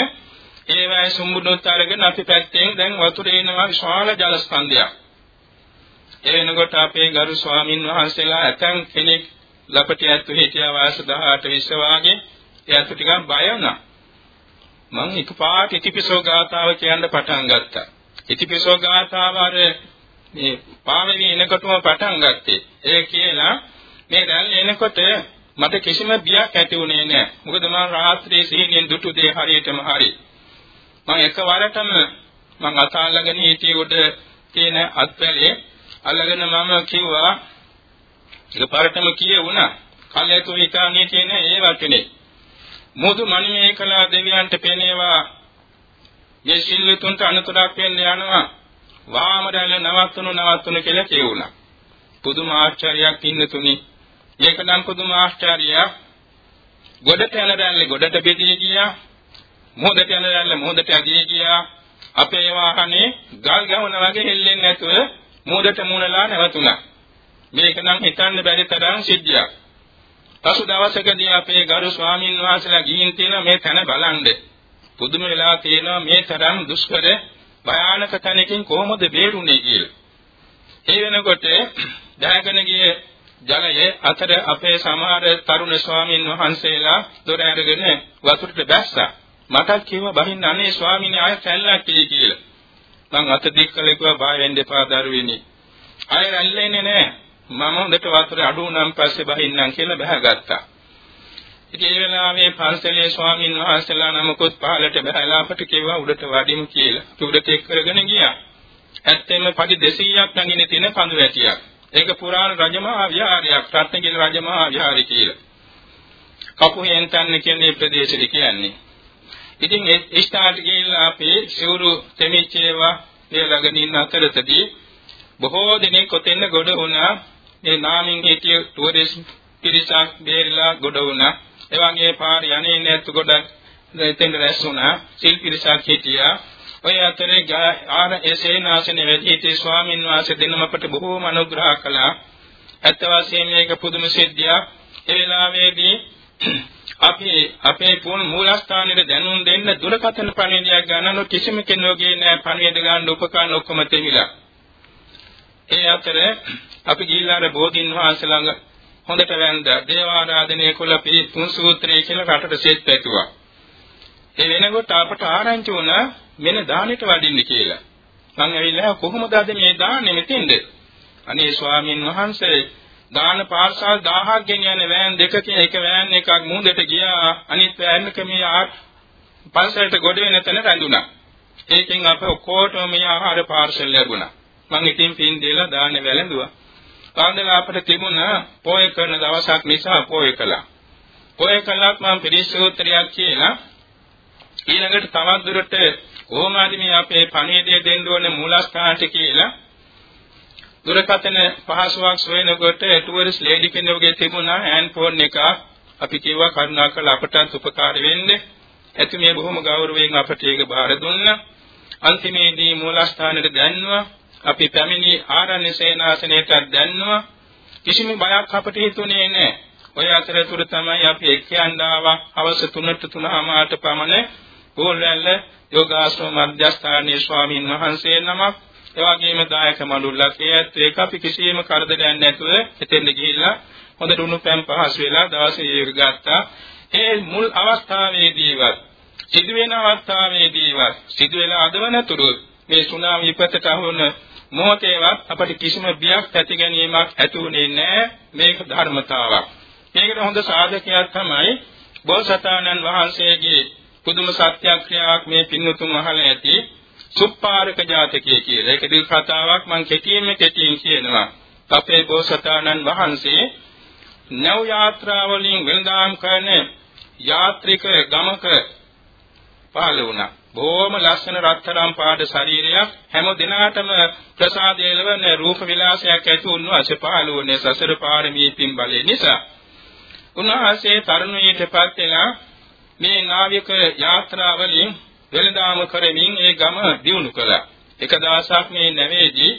ඒවැයි සුඹුනොත් අරගෙන අපි පැත්තෙන් දැන් වතුරේ එනවා විශාල ජල ස්කන්ධයක්. ඒ වෙනකොට අපේ ගරු ස්වාමින් වහන්සේලා ඇතන් කෙනෙක් ලපටියත් හිටියා වාස 18 20 වාගේ එයාට ටිකක් බය වුණා. මම එකපාරට ඉතිපිසෝ ගාථාව කියන්න පටන් ගත්තා. ඉතිපිසෝ ගාථාව අර මේ පාවෙවි එනකොටම පටන් ගත්තේ. ඒ කියලා මේ රැල්ල එනකොට මට කිසිම බියක් ඇති වුණේ නැහැ. මොකද මම රාත්‍රියේ සීනියෙන් දුටු දේ හරියටම හරි. මම එකවරටම මම අතාලගෙන හිටියේ උඩ තියෙන අත්වැලේ අල්ලගෙන මම කිව්වා එකපාරටම කියවුණා. කල්යතු විකාණේ තියෙන ඒ වචනේ. මුදු මණිමේ කලා දෙවියන්ට පෙනේවා මේ සිල්වතුන්ට අනුතරක් වෙන්න යනවා. වාම රැළ නවත්තුණු නවත්තුණු කියලා කියුණා. පුදුම ආශ්චර්යයක් ඉන්න තුනි. ඒක නම් පුදුම ආශ්චර්යයක්. ගොඩට යන රැල්ල ගොඩට බෙදී ගියා. මොහොතට යන රැල්ල මොහොතට ඇදී ගියා. අපේ වාහනේ ගල් ගවන වගේ හෙල්ලෙන්නේ නැතුව මොහොතට මුණලා නැවතුණා. මේක නම් හිතන්න බැරි තරම් සිද්ධියක්. පසු දවසකදී අපේ ගරු ස්වාමීන් වහන්සේලා ගිහින් තියෙන මේ තැන බලන්නේ. පුදුම වෙලා තියෙනවා මේ තරම් දුෂ්කර භයානක තැනකින් කොහොමද බේරුනේ කියලා. ඒ වෙනකොට දැනගෙන ගිය ජලයේ අතර අපේ සමහර තරුණ ස්වාමීන් වහන්සේලා දොර ඇරගෙන වතුරට බැස්සා. මටත් කිව්වා බහින්න අනේ ස්වාමීනි ආය කැල්ලක් කියලා. මං අත දික් කළේ කිව්වා බය වෙන්න එපා දරුවෙනි. ආය රැල්ලෙන්නේ නැහැ. මම හොඳට වතුර අඩු වුණාන් පස්සේ බහින්නම් කියලා බහගත්තා. ඉතින් ඒ වෙලාවේ පන්සලේ ස්වාමීන් වහන්සේලා නමකුත් පහලට බහැලා අපට කිව්වා උඩට වඩිමු කියලා. උඩට එක් කරගෙන ගියා. ඇත්තෙන්ම පඩි 200ක් නැගින තියෙන කඳු වැටියක්. ඒක පුරාණ රජමහා විහාරයක් රත්නගිරි රජමහා විහාරය කියලා. කපුහෙන් තන්නේ කියන්නේ ප්‍රදේශෙදි කියන්නේ. ඉතින් ඒ ස්ථානට ගිහිල්ලා අපි සිවුරු තෙමිච්චේවා මේ ළඟින් ඉන්න අතරතදී බොහෝ දෙනෙක් ඔතෙන් ගොඩ වුණා. මේ නාමින් හිටිය ටුවරිස්ට් පිරිසක් බේරිලා ගොඩ වුණා. ඒ වගේ පාරේ යන්නේ නැතු ගොඩක් එතෙන් රැස් වුණා. සිල් පිරිසක් හිටියා. ඔය අතරේ ආර එසේනාසනේ වැඩි සිටි ස්වාමින් වහන්සේ දෙනම අපට බොහෝම අනුග්‍රහ කළා. ඇත්ත වශයෙන්ම මේක පුදුම සිද්ධියක්. ඒ වෙලාවේදී අපි අපේ පුන් මූලස්ථානෙට දැනුම් දෙන්න දුරකථන පණිවිඩයක් ගන්නන කිසිම කෙනෙකුගේ නෑ පණිවිඩ ගන්න උපකරණ ඔක්කොම තෙමිලා. ඒ අතර අපි ගිහිල්ලා අර බෝධින් වහන්සේ ළඟ හොඳට වැන්දා. දේව ආරාධනය කළ පිළි තුන් සූත්‍රය කියලා රටට සෙත් පැතුවා. ඒ වෙනකොට අපට ආරංචි වුණා මෙන්න දානෙට වඩින්න කියලා. මං ඇවිල්ලා කොහොමද අද මේ දාන්නේ මෙතෙන්ද? අනේ ස්වාමීන් වහන්සේ දාන පාර්සල් 1000ක් ගෙනියන වෑන් දෙකකින් එක වෑන් එකක් මුහුදට ගියා අනිත් වෑන් එක මේ ආ පන්සලට ගොඩ වෙන තැන රැඳුණා. ඒකෙන් අප ඔක්කොටම මේ ආහාර පාර්සල් ලැබුණා. මං ඉතින් පින් දීලා දාන්නේ වැළඳුවා. කාන්දලා අපට තිබුණ පොය කරන දවසක් නිසා පොය කළා. පොය කළාත් මම පිරිසෝත්‍රයක් කියලා ඊළඟට තවත් දුරට කොහොමද මේ අපේ පණිවිඩය දෙන්න ඕනේ මූලස්ථානට කියලා දුරකථන පහසුවක් සොයනකොට ටුවරිස් ලේඩි කෙනෙකුගේ තිබුණා හෑන්ඩ් ෆෝන් එක අපි කිව්වා කරුණාකරලා අපටත් උපකාර වෙන්න. එතුමිය බොහොම ගෞරවයෙන් අපට ඒක බාර දුන්නා. අන්තිමේදී මූලස්ථානෙට දැන්නුවා. අපි පැමිණි ආරණ්‍ය සේනාසනයට දැන්නුවා. කිසිම බයක් අපට හිතුනේ නැහැ. ඔය අතරතුර තමයි අපි එක්කයන් ආවා. හවස 3ට 3:00මාට පමණ පොල්වැල්ල යෝගාශ්‍රම මධ්‍යස්ථානයේ ස්වාමින් වහන්සේ නමක් එවාගෙම දායක මඩුල්ලක්. ඒත් ඒක අපි කිසියම් කරදරයක් නැතුව එතෙන්ද ගිහිල්ලා හොඳට උණු පැන් පහස් වෙලා දවසේ ඉවරගත්තා ඒ මුල් අවස්ථාවේදීවත් සිදුවෙන අවස්ථාවේදීවත් සිදුවෙලා අදවනතුරු මේ සුනාමි විපතට අහුන මොහොතේවත් අපට කිසිම බියක් ඇති ගැනීමක් ඇති වුණේ නැහැ මේක ධර්මතාවක්. මේකට හොඳ සාධකයක් තමයි බෝසතාණන් වහන්සේගේ පුදුම සත්‍යක්‍රියාවක් මේ පින්වතුන් අහලා ඇති. සුප්පාරක ජාතකයේ කියලා. ඒක දිල් කතාවක් මම කෙටියෙන්ම කෙටියෙන් කියනවා. අපේ බෝසතාණන් වහන්සේ නව යාත්‍රාවලින් වෙනදාම් කරන යාත්‍රික ගමක පහළ වුණා. බොහොම ලස්සන රත්තරන් පාට ශරීරයක් හැම දිනාටම ප්‍රසාදය ලැබෙන රූප විලාසයක් ඇති වුණු අසපාල වුණේ සසර පාරමී පින් බලය නිසා. උන්වහන්සේ තරුණියටපත් වෙලා මේ නාවික යාත්‍රාවලින් වෙළඳාම කරමින් ඒ ගම දියුණු කළා. එක දවසක් මේ නැවේදී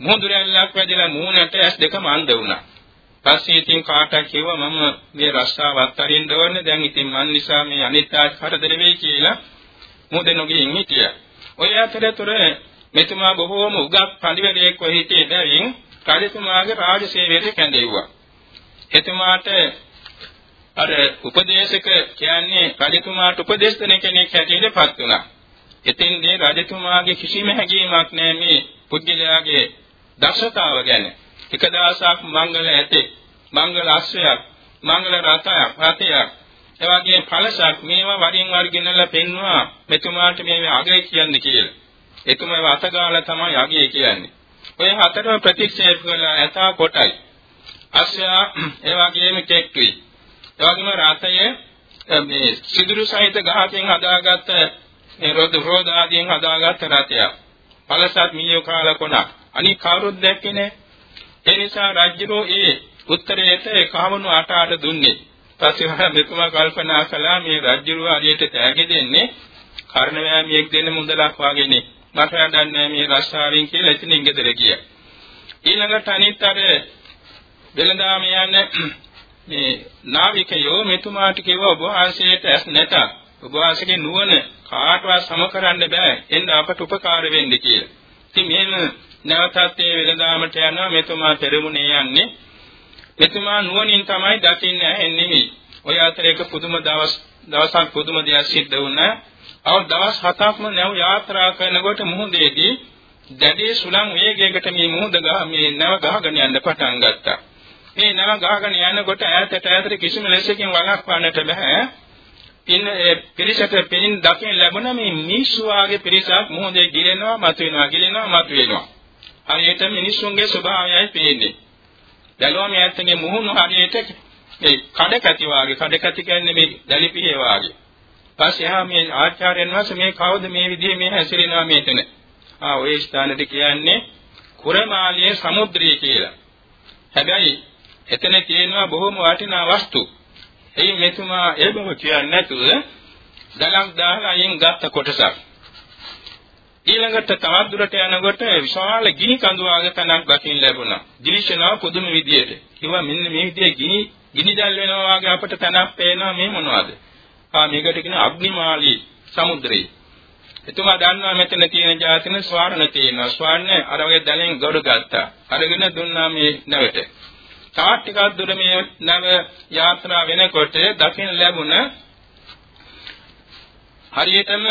මුහුදුරැල්ලක් වැදිලා මූණට ඇස් දෙකම අන්ධ වුණා. පස්සේ ඉතින් කාටක් කිව්වා මම මේ රස්සාවත් අරින්න ඕනේ දැන් ඉතින් මන් නිසා මේ අනිත් ආත් කරදර වෙයි කියලා මුහුදේ නොගින් හිටියා. ඔය අතරතුර මෙතුමා බොහෝම උගත් පඬිවරයෙක් වෙ හිටියේ බැවින් රජතුමාගේ රාජසේවයට කැඳෙව්වා. එතුමාට අර උපදේශක කියන්නේ රජතුමාට උපදේශ දෙන කෙනෙක් හැටියටපත් වුණා. එතෙන්දී රජතුමාගේ කිසිම හැඟීමක් නැහැ මේ පුද්ගලයාගේ දක්ෂතාව ගැන. එක දවසක් මංගල ඇතේ, මංගල අශ්වයක්, මංගල රථයක්, රථයක්, එවාගේ ඵලසක් මේවා වරින් වර ගෙනලා පෙන්වුවා මෙතුමාට මේ අගය කියන්නේ කියලා. එතුමා අතගාලා තමයි අගය කියන්නේ. ඔය හතරම ප්‍රතික්ෂේප කළා ඇතා කොටයි. අශ්වයා එවාගේම කෙක්ටුයි. එවාගේම රථය මේ සිදුරු සහිත ගහකින් හදාගත්ත ඒ රොද රෝද ආදියෙන් හදාගත්ත රථයක්. පළසත් මීයෝ කාලා කොනක්. අනික කවුරුත් දැක්කේ නැහැ. ඒ නිසා රජුරෝ ඒ උත්තරයට කහවණු අට අට දුන්නේ. පස්සේ වහා මෙතුමා කල්පනා කළා මේ රජුරෝ හරියට තෑගි දෙන්නේ කර්ණවැමියෙක් දෙන්න මුදලක් වාගේනේ. මට හදන්නේ මේ රස්සාවෙන් කියලා එතනින් ගෙදර ගියා. ඊළඟට අනිත් අර වෙළඳාම යන්නේ මේ නාවිකයෝ මෙතුමාට කිව්වා ඔබ වහන්සේට ඇස් නැත. ඔබ වහන්සේගේ නුවණ කාටවත් සම කරන්න බෑ. එන්න අපට උපකාර වෙන්න කියලා. ඉතින් මෙහෙම නැවතත් මේ වෙළඳාමට යනවා මෙතුමා පෙරමුණේ යන්නේ. මෙතුමා නුවණින් තමයි දකින්නේ ඇහෙන්නේ. ඔය අතර එක පුදුම දවස් දවසක් පුදුම දෙයක් සිද්ධ වුණා. අවු දවස් හතක්ම නැව් යාත්‍රා කරනකොට මුහුදේදී දැඩි සුළං වේගයකට මේ මුහුද ගහ මේ නැව ගහගෙන යන්න පටන් ගත්තා. මේ නැව ගහගෙන යනකොට ඈතට ඈතට කිසිම ලෙසකින් වළක්වන්නට බෑ. ඉන්න ඒ පිරිසට පිරින් දකින්න ලැබුණ මේ මිනිස්සු වාගේ පිරිසක් මොහොතේ ගිලෙනවා මතුවෙනවා ගිලෙනවා මතුවෙනවා. හරියට මිනිස්සුන්ගේ ස්වභාවයයි පේන්නේ. දැලුවම ඈතගේ මුහුණු හරියට මේ කඩකැති වාගේ කඩකැති කියන්නේ මේ දැලිපියේ වාගේ. පස්සේ එහා මේ ආචාර්යයන් වහන්සේ මේ කවුද මේ විදිහේ මේ හැසිරෙනවා මේතන. ආ ওই ස්ථානෙට කියන්නේ කුරමාලියේ සමුද්‍රය කියලා. හැබැයි එතන තියෙනවා බොහොම වටිනා වස්තු. එයි මෙතුමා ඒ බව කියන්නේ නැතුව දලක් දාලා අයින් ගත්ත කොටසක්. ඊළඟට තවත් දුරට යනකොට විශාල ගිනි කඳු ආග තැනක් දකින්න ලැබුණා. දිලිෂනාව පුදුම විදියට. කිව්වා මෙන්න මේ විදිහේ ගිනි ගිනි දැල් වෙනවා වගේ අපිට තැනක් පේනවා මේ මොනවද? ආ මේකට කියන අග්නිමාලී සමුද්‍රය. එතුමා දන්නවා මෙතන තියෙන જાතින ස්වර්ණ තියෙනවා. ස්වර්ණ අර වගේ දැලෙන් ගොඩ ගත්තා. අරගෙන දුන්නා මේ නැවට. තාත් ටිකක් දුර මේ නව යාත්‍රා වෙනකොට දකින්න ලැබුණ හරියටම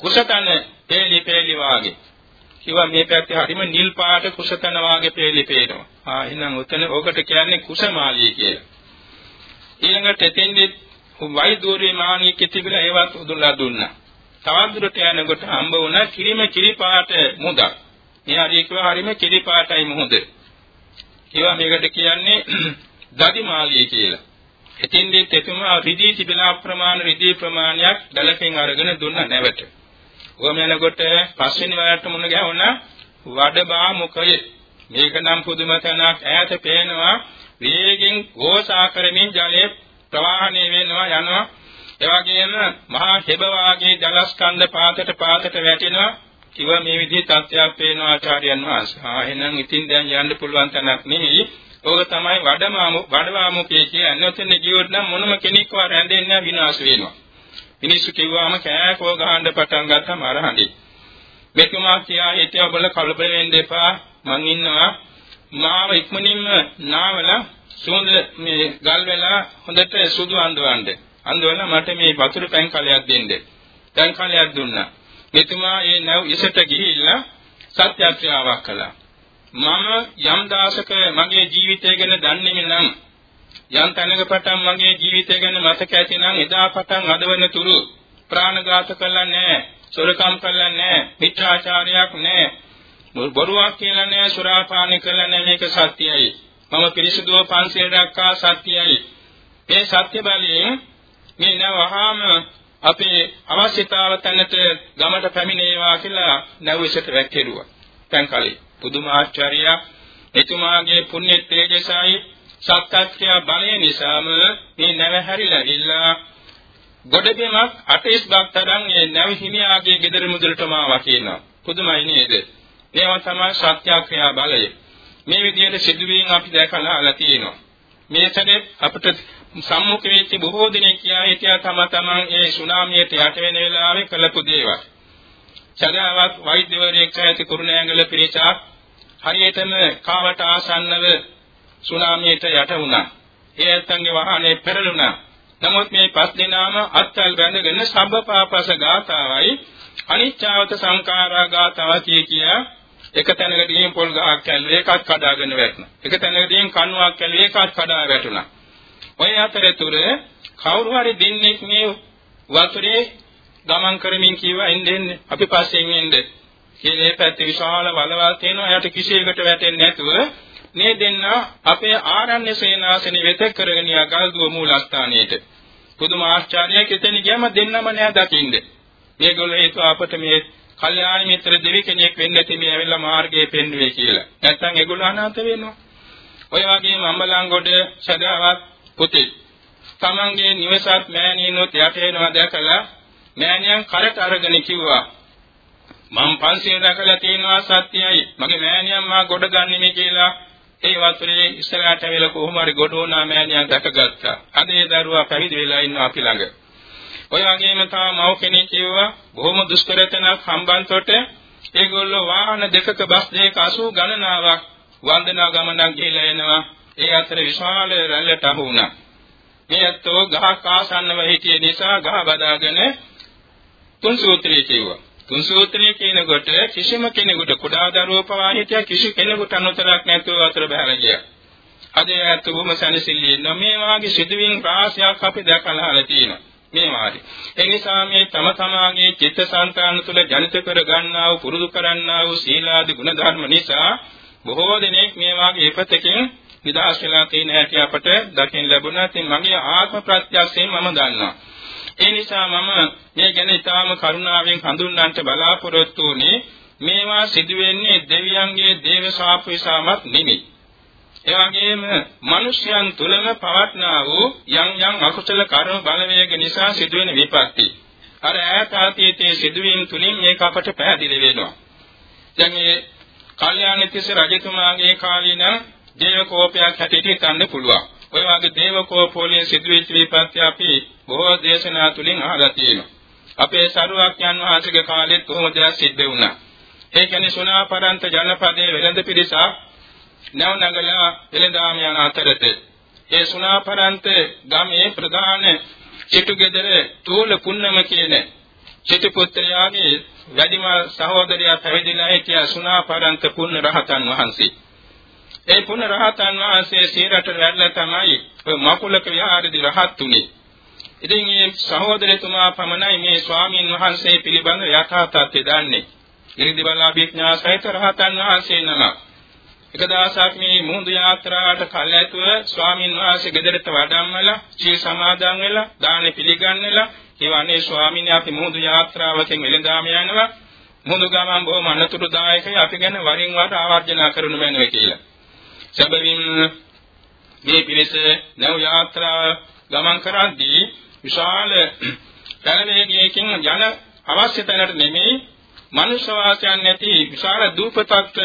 කුසතන පෙළි පෙළි වාගේ. කිව්වා මේ පැත්තේ හරිම නිල් පාට කුසතන වාගේ පෙළි පේනවා. ආ එහෙනම් උතන ඕකට කියන්නේ කුසමාලිය කියලා. ඊළඟට එතෙන්දි වෛදූර්ය මානිය කිතිබිලා ඒවත් උදුලා දුන්නා. තවත් දුරට යනකොට හම්බ වුණා කිරිම කිරි පාට මුදක් මේ හරිය කිව්වා හරිම කිරි පාටයි මුහුද. ඒවා මේකට කියන්නේ දදිමාලිය කියලා. එතින්දී තෙතුමා රිදී තිබෙන ප්‍රමාණ රිදී ප්‍රමාණයක් දලකින් අරගෙන දුන්න නැවට. ඔබ යනකොට පස්වෙනි වරට මුණ ගැහුණා වඩබා මුඛයේ. මේක නම් පුදුම තැනක් ඈත පේනවා වේගෙන් ගෝසා කරමින් ජලයේ ප්‍රවාහණය වෙනවා යනවා. ඒ වගේම මහා හෙබ වාගේ ජලස්කන්ධ පාතට පාතට වැටෙනවා කිව්ව මේ විදිහේ තත්ත්වයක් පේනවා ආචාර්යයන් වහන්සේ. ආ එහෙනම් ඉතින් දැන් යන්න පුළුවන් තැනක් නෙමෙයි. ඕක තමයි වඩමාමු වඩවාමුකේ කියන්නේ. ඔතන ජීවත් නම් මොනම කෙනෙක්ව රැඳෙන්නේ විනාශ වෙනවා. මිනිස්සු කිව්වම කෑකෝ ගහන්න පටන් ගත්තම අරහඬි. මෙතුමා කියා හිටියා බල කලබල වෙන්න එපා. මං ඉන්නවා. මාව ඉක්මනින්ම නාවල සුවඳ මේ ගල් වෙලා හොඳට සුදු අඳවන්න. අඳවලා මට මේ වතුර පැන් කලයක් දෙන්න. පැන් කලයක් දුන්නා. මෙතුමා ඒ නැව් ඉසට ගිහිල්ලා සත්‍යක්‍රියාවක් කළා. මම යම් දාසක මගේ ජීවිතය ගැන දන්නේ නම් යම් තැනක පටන් මගේ ජීවිතය ගැන මතක ඇති නම් එදා පටන් අද වන තුරු ප්‍රාණඝාත කළා නැහැ, සොරකම් කළා නැහැ, මිත්‍යාචාරයක් නැහැ, බොරුවක් කියලා නැහැ, සුරාපානය කළා නැහැ මේක සත්‍යයි. මම පිරිසුදුව පන්සිල් රැක්කා සත්‍යයි. ඒ සත්‍ය බලයෙන් මේ නවහාම අපේ අවශ්‍යතාව තැනට ගමට පැමිණේවා කියලා නැවුසට වැක්කිරුවා. දැන් කලී පුදුම ආශ්චර්යයක් එතුමාගේ පුණ්‍ය තේජසයි සත්‍යක්‍රියා බලය නිසාම මේ නැව හැරිලා ඉල්ලා ගොඩබිමක් අටේස් බක්තරන් මේ නැව හිමියාගේ ගෙදර මුදලටම ආවා කියනවා. පුදුමයි නේද? මේවා තමයි සත්‍යක්‍රියා බලය. මේ විදිහට සිදුවීම් අපි දැකලා අලා තියෙනවා. මේ සැරේ අපිට සම්මුඛ වෙච්ච බොහෝ දෙනෙක් කියා හිටියා තම තමන් ඒ සුනාමියට යට වෙන වෙලාවේ කළපු දේවල්. සදාවත් වෛද්‍යවරයෙක් ඇති කුරුණෑගල පිරිසක් හරියටම කාවට ආසන්නව සුනාමියට යට වුණා. ඒ ඇත්තන්ගේ වාහනේ පෙරළුණා. නමුත් මේ පස් දිනාම අත්ල් බැඳගෙන සබ්බපාපස ගාතාවයි අනිච්චවත සංඛාරා ගාතාව කිය කියා එක තැනකදී පොල් ගහක් ඇල්ලුවේ ඒකත් කඩාගෙන වැටුණා. එක තැනකදී කණුවක් ඇල්ලුවේ ඒකත් කඩා වැටුණා. ඔය අතරතුර කවුරු හරි දෙන්නෙක් මේ වතුරේ ගමන් කරමින් කිව්වා එන්නේ අපි පස්සෙන් එන්නේ. කියලා මේ පැත්තේ විශාල වලවල් තියෙනවා. එයාට කිසියකට වැටෙන්නේ නැතුව මේ දෙන්න අපේ ආරණ්‍ය සේනාසනෙ වෙත කරගෙන යා ගල්දුව මූලස්ථානයේට. පුදුම ආශ්චර්යයක් එතන ගියම දෙන්නම නෑ දකින්නේ. මේගොල්ලෝ හේතු අපට මේ කල්යාණ මිත්‍ර දෙවි කෙනෙක් වෙන්න ඇති මේ ඇවිල්ලා මාර්ගයේ පෙන්වුවේ කියලා. නැත්තම් ඒගොල්ලෝ අනාථ වෙනවා. ඔය වගේම අම්බලන්ගොඩ සදාවත් පුතේ තමන්ගේ නිවසත් මෑණියනොත් යට එනවා දැකලා මෑණියන් කරට අරගෙන කිව්වා මම පන්සිල් රැකලා තියෙනවා සත්‍යයි මගේ මෑණියන් මා ගොඩ ගන්නෙමි කියලා ඒ වතුරේ ඉස්සරහට ඇවිල්ලා කොහොම හරි ගොඩ වුණා මෑණියන් දැකගත්තා. අද ඒ දරුවා පැවිදි වෙලා ඉන්නවා අපි ළඟ. ඔය වගේම තව මව් කෙනෙක් කිව්වා බොහොම දුෂ්කරතනක් හම්බන්තොට ඒගොල්ලෝ වාහන දෙකක බස් දෙක 80 ගණනාවක් වන්දනා ගමනක් ගිහිලා එනවා. ඒ අතර විශාල රැල්ලට අහු වුණා. මේ ඇත්තෝ ගහක් ආසන්නව හිටිය නිසා ගහ බදාගෙන තුන් සූත්‍රය කිව්වා. තුන් සූත්‍රය කියනකොට කිසිම කෙනෙකුට කුඩා දරුවෝ පවා හිටියා කිසි කෙනෙකුට අනුතරක් නැතුව අතර බහැලා ගියා. අද ඇත්ත බොහොම සැනසෙල්ලි ඉන්න මේ වාගේ සිදුවීම් රාශියක් අපි දැකලා තියෙනවා. මේ වාගේ. ඒ නිසා මේ තම තමාගේ චිත්තසංතාන තුළ ජනිත කර ගන්නා වූ පුරුදු කරන්නා වූ සීලාදී ගුණ ධර්ම නිසා බොහෝ දෙනෙක් මේ වාගේ ඉපතකින් නිදහස් වෙලා තියෙන හැටි අපට දකින්න ලැබුණා. ඉතින් මගේ ආත්ම ප්‍රත්‍යක්ෂයෙන් මම දන්නවා. ඒ නිසා මම මේ ගැන ඊටාම කරුණාවෙන් හඳුන්වන්නට බලාපොරොත්තු වුණේ මේවා සිදුවෙන්නේ දෙවියන්ගේ දේව ශාප නිසාමත් නෙමෙයි. ඒ වගේම මිනිසයන් තුළම පවත්නා වූ යම් යම් අකුසල කර්ම බලවේග නිසා සිදුවෙන විපත්ති. අර ඈත අතීතයේ සිදුවීම් තුලින් මේක අපට පැහැදිලි වෙනවා. දැන් මේ කල්යාණ තිස්ස රජතුමාගේ කාලේ නම් දේව කෝපයක් හැටියට හිතන්න පුළුවන්. ඔය වගේ දේව කෝපෝලයේ සිදුවෙච්ච විපත්ති අපි බොහෝ දේශනා තුලින් අහලා තියෙනවා. අපේ සරුවක්යන් වහන්සේගේ කාලෙත් කොහොම දෙයක් සිද්ධ වුණා. ඒ කියන්නේ සුණාපරන්ත ජනපදයේ වෙළඳ පිරිසක් නැව නගලා එළඳාම යන අතරත ඒ සුණාපරන්ත ගමේ ප්‍රධාන සිටුගෙදර තූල පුන්නම කියන සිටු පුත්‍රයාගේ වැඩිම සහෝදරයා පැවිදිලා හිටිය සුණාපරන්ත පුන්න රහතන් වහන්සේ. ඒ පුන්න රහතන් වහන්සේ සීරට වැඩලා තමයි ඔය මකුලක විහාරදී රහත් උනේ. ඉතින් මේ සහෝදරතුමා පමණයි මේ ස්වාමීන් වහන්සේ පිළිබඳ යථා තත්ත්වය දන්නේ. ඉරිදිබලාභිඥා සහිත රහතන් වහන්සේ නමක්. එක දවසක් මේ මුහුදු යාත්‍රාවට කල් ඇතුව ස්වාමීන් වහන්සේ ගෙදරට වඩම්මලා සීල් සමාදන් වෙලා දාන පිළිගන්නලා කියවනේ ස්වාමීන් අපි මුහුදු යාත්‍රාවකින් වෙලඳාම යනවා මුහුදු ගමන් බොහොම අනතුරුදායකයි අපි ගැන වරින් වර ආවර්ජනා කරනු මැනවේ කියලා. සැබවින් මේ පිළිස නැව් යාත්‍රාව ගමන් කරද්දී විශාල පැනවේගයකින් යන අවශ්‍ය තැනට නෙමෙයි මනුෂ්‍ය වාසයන් නැති විශාල දූපතක්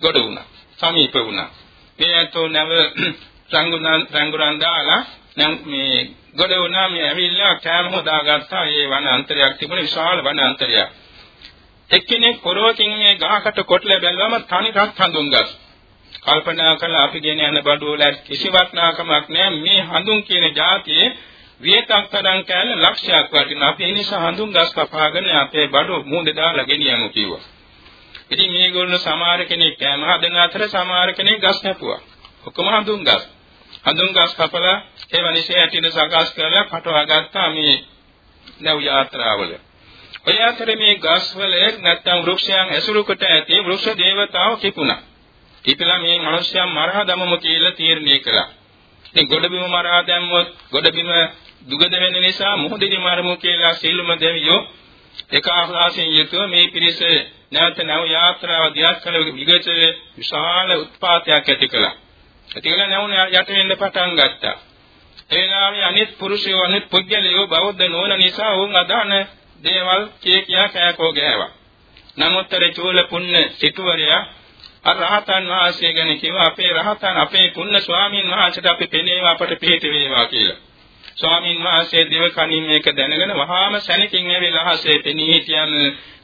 ගොඩ වුණා. සමීප වුණා. මේ ඇතෝ නැව සංගුණන් සංගුණන් දාලා නම් මේ ගොඩ වුණා මේ ඇවිල්ලා කෑම හොදාගත්තා. ඒ වන අන්තරයක් තිබුණ විශාල වන අන්තරයක්. එක්කෙනෙක් පොරවකින් මේ ගහකට කොටල බැලුවම තනි රත් හඳුන් ගස්. කල්පනා කළා අපි ගෙන යන බඩුවල කිසිවක් නාකමක් නැහැ මේ හඳුන් කියන જાතියේ වියතක්තරන් කෑල්ල ලක්ෂයක් වටිනා අපි ඒ නිසා හඳුන් ගස් කපාගෙන අපේ බඩුව මූදේ දාලා ගෙනියමු කිව්වා. ඉතින් මේගොල්ලෝ සමහර කෙනෙක් කෑම හදන අතර සමහර කෙනෙක් ගස් කැපුවා. ඔක්කොම හඳුන් ගස්. හඳුන් ගස් කපලා ඒ වනිසේ ඇටින සකස් කරලා කටවා ගත්තා මේ නැව් යාත්‍රාවල. ඔය අතරේ මේ ගස් වල නැත්තම් වෘක්ෂයන් ඇසුරු කොට ඇති වෘක්ෂ දේවතාව කිපුණා. කිපිලා මේ මිනිස්යන් මරා දමමු කියලා තීරණය කළා. ඉතින් ගොඩබිම මරා දැම්මොත් ගොඩබිම දුගද වෙන නිසා මොහොතේදී මරමු කියලා සිල්ලුම දෙවියෝ එක ආහාසයෙන් යුතුව මේ පිරිස නැවත නව යාත්‍රාව දියත් කළ විගත විශාල උත්පාතයක් ඇති කළා. ඇති කළ නැවුන යට වෙන්න පටන් ගත්තා. ඒ නාමයේ අනිත් පුරුෂයෝ අනිත් පුද්ගලයෝ බෞද්ධ නොවන නිසා වුන් අදාන දේවල් කී කියා කෑකෝ ගෑවා. නමුත් අර චූල පුන්න සිටුවරයා අර රහතන් වහන්සේ ගැන කිව්වා අපේ රහතන් අපේ පුන්න ස්වාමීන් වහන්සේට අපි පෙනේවා අපට පිළිති වේවා කියලා. ස්වාමීන් වහන්සේ දෙව කණින් මේක දැනගෙන වහාම සැනකින් ඇවිල්ලා අහසේ පෙනී හිටියන්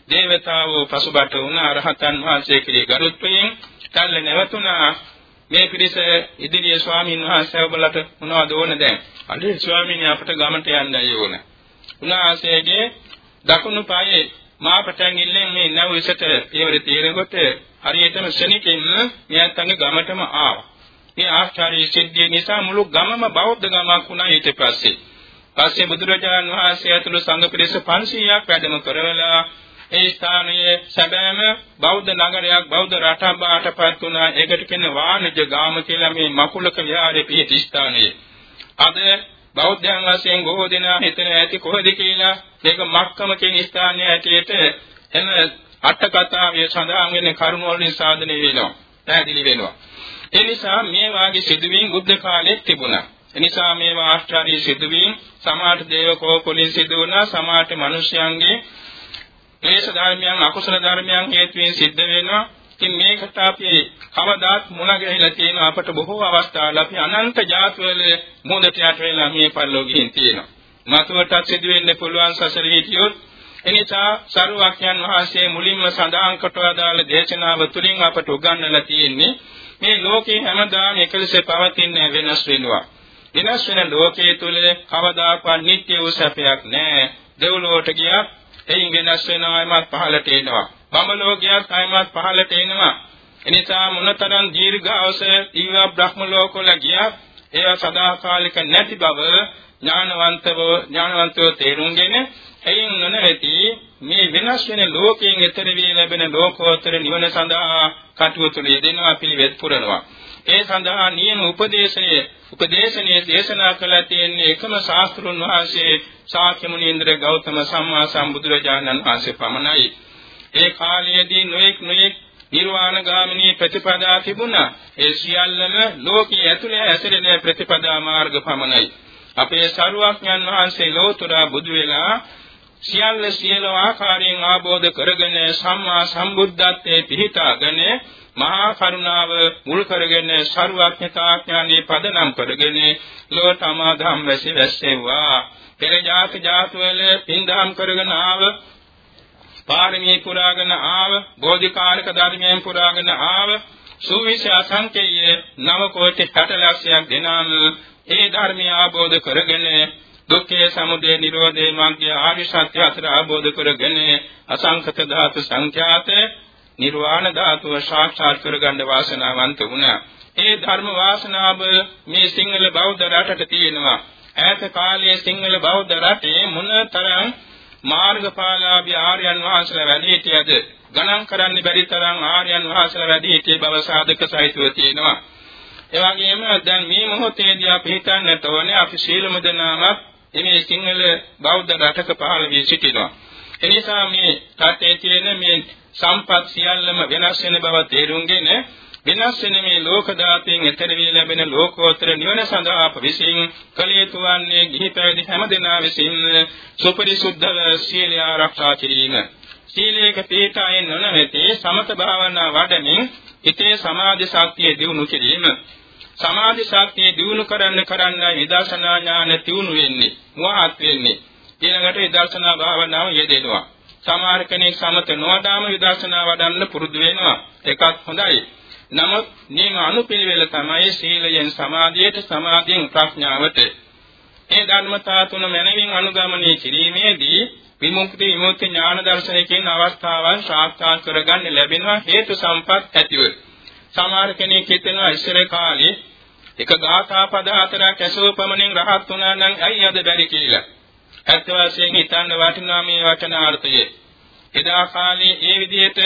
දේවතාවෝ පසුබට වුණ අරහතන් වහන්සේ කෙරේ ගරුත්වයෙන් තල්ල නැවතුණා මේ පිරිස ඉදිරියේ ස්වාමීන් වහන්සේ ඔබලට මොනවද ඕන දැන්? අනේ ස්වාමීනි අපට ගමට යන්නයි ඕන. උන්වහන්සේගේ දකුණු පායේ මා පටංගිල්ලෙන් මේ නැව විසට පියවර తీරකොට හරියටම ශනිකින්ම මෙයන්තගේ ගමටම ආවා. මේ ආශ්චර්ය සිද්ධිය නිසා මුළු ගමම බෞද්ධ ගමක් වුණා ඊට පස්සේ. පස්සේ බුදුරජාණන් වහන්සේ ඇතුළු සංඝ පිරිස 500ක් වැඩම කරවලා ඒ ස්ථානයේ සැබෑම බෞද්ධ නගරයක් බෞද්ධ රටක් බාටපත් වුණා. ඒකට කියන වාණිජ ගාම කියලා මේ මකුලක විහාරයේ පිහිටි ස්ථානයේ. අද බෞද්ධයන් වශයෙන් බොහෝ දෙනා හිතන ඇති කොහෙද කියලා මේක මක්කම කියන ස්ථානයේ ඇටියට එම අට කතාවේ සඳහන් වෙන කරුණ වලින් සාධනය වෙනවා. පැහැදිලි වෙනවා. ඒ නිසා මේ වාගේ සිදුවීම් බුද්ධ කාලෙත් තිබුණා. ඒ නිසා මේවා ආශ්චර්ය සිදුවීම් සමාජ දේවකෝපලින් සිදු වුණා සමාජ මිනිසයන්ගේ ක්ලේශ ධර්මයන් අකුසල ධර්මයන් හේතුවෙන් සිද්ධ වෙනවා. ඉතින් මේකට අපි කවදාත් මුණ ගැහිලා තියෙන අපට බොහෝ අවස්ථාවල අපි අනන්ත ජාතවල මොහොතට යට වෙලා මේ පරිලෝකයෙන් තියෙනවා. මතුවටත් සිදු වෙන්න පුළුවන් සසර හිටියොත් එනිසා සරුවක්යන් වහන්සේ මුලින්ම සඳහන් කොට අදාළ දේශනාව තුළින් අපට උගන්වලා තියෙන්නේ මේ ලෝකේ හැමදාම එකලෙස පවතින වෙනස් වෙනවා. වෙනස් වෙන ලෝකයේ තුල කවදාකවත් නිත්‍ය වූ සැපයක් නැහැ. දෙව්ලොවට ගියත් එයින් වෙනස් වෙනවා එමත් පහළට එනවා. බඹලෝ ගියත් අයමත් පහළට එනවා. එනිසා මොනතරම් දීර්ඝාස ඊව බ්‍රහ්ම ලෝකවල ගියත් ඒවා සදාකාලික නැති බව ඥානවන්තව ඥානවන්තව තේරුම්ගෙන එයින් නොනැති මේ වෙනස් වෙන ලෝකයෙන් ඈතර වී ලැබෙන ලෝකෝත්තර නිවන සඳහා කටයුතු යෙදෙනවා පිළිවෙත් පුරනවා. ඒ සඳහා නියම උපදේශයේ උපදේශනයේ දේශනා කළ තියෙන එකම ශාස්ත්‍රුන් වහන්සේ ශාක්‍ය මුනීන්ද්‍ර ගෞතම සම්මා සම්බුදුරජාණන් වහන්සේ පමණයි. ඒ කාලයේදී නොඑක් නොඑක් නිර්වාණ ගාමිනී ප්‍රතිපදා තිබුණා. ඒ සියල්ලම ලෝකයේ ඇතුළේ ඇසෙරෙන ප්‍රතිපදා මාර්ග පමණයි. අපේ සරුවක්ඥන් වහන්සේ ලෝතුරා බුදු වෙලා සියල්ල සියලු ආකාරයෙන් ආબોධ කරගෙන සම්මා සම්බුද්ධත්වයේ පිහිටාගෙන මහා කරුණාව මුල් කරගෙන සරුවඥතා ඥානෙ පදනම් කරගෙන ලෝ තමාධම් වැසි වැස්සෙව්වා. පෙර ජාති ජාතවල පින්දාම් කරගෙන ආව පාරමී පුරාගෙන ආව බෝධිකාරක ධර්මයෙන් පුරාගෙන ආව සූවිසි අසංකේය නව කෝටි 60 ලක්ෂයක් දෙනාම ඒ ධර්මය ආબોධ කරගෙන දුක්ඛේ සමුදය නිරෝධේ මාර්ගය ආර්ය සත්‍ය අතර ආબોධ කරගෙන අසංඛත ධාතු සංඛ්‍යාත නිර්වාණ ධාතුව සාක්ෂාත් කරගන්න වාසනාවන්ත වුණා. ඒ ධර්ම වාසනාව මේ සිංහල බෞද්ධ රටට තියෙනවා. ඈත කාලයේ සිංහල බෞද්ධ රටේ මොනතරම් මාර්ගඵලාභී ආර්යයන් වහන්සේලා වැඩි හිටියද ගණන් කරන්න බැරි තරම් ආර්යයන් වහන්සේලා වැඩි හිටියේ බව සාධක සහිතව තියෙනවා. ඒ වගේම දැන් මේ මොහොතේදී අපි හිතන්නට ඕනේ අපි සීලමු දනාමත් මේ සිංහල බෞද්ධ රටක පහළ වී සිටිනවා. එනිසා මේ රටේ තියෙන මේ සම්පත් සියල්ලම වෙනස් වෙන බව තේරුම්ගෙන වෙනස් වෙන මේ ලෝක ධාතයෙන් එතර වී ලැබෙන ලෝකෝත්තර නිවන සඳහා අප විසින් කළ යුතු වන්නේ ගිහි පැවිදි හැමදෙනා විසින් සුපරිසුද්ධ සීලය ආරක්ෂා කිරීම. සීලයක පිටායෙන් නොනැති සමත භාවනා වඩමින් හිතේ සමාධි ශක්තිය දියුණු කිරීම. සමාධි ශක්තිය දියුණු කරන්න කරන්න විදර්ශනා ඥාන දියුණු වෙන්නේ, මුවහත් වෙන්නේ. ඊළඟට විදර්ශනා භාවනාව යෙදෙනවා. සමහර කෙනෙක් සමත නොවදාම විදර්ශනා වඩන්න පුරුදු වෙනවා. ඒකත් හොඳයි. නමුත් නියම අනුපිළිවෙල තමයි සීලයෙන් සමාධියට සමාධියෙන් ප්‍රඥාවට. මේ ධර්මතා තුන මනමින් අනුගමනය කිරීමේදී විමුක්ති විමුක්ති ඥාන දර්ශනයකින් අවස්ථාවන් සාක්ෂාත් කරගන්න ලැබෙනවා හේතු සම්පත් ඇතිව. සමහර කෙනෙක් හිතනවා ඉස්සර කාලේ එක ගාථා පද හතරක් ඇසුව පමණින් රහත් වුණා නම් ඇයි අද බැරි කියලා. ඇත්ත වශයෙන් හිතන්න වටිනා මේ වචනාර්ථය. එදා කාලේ ඒ විදිහට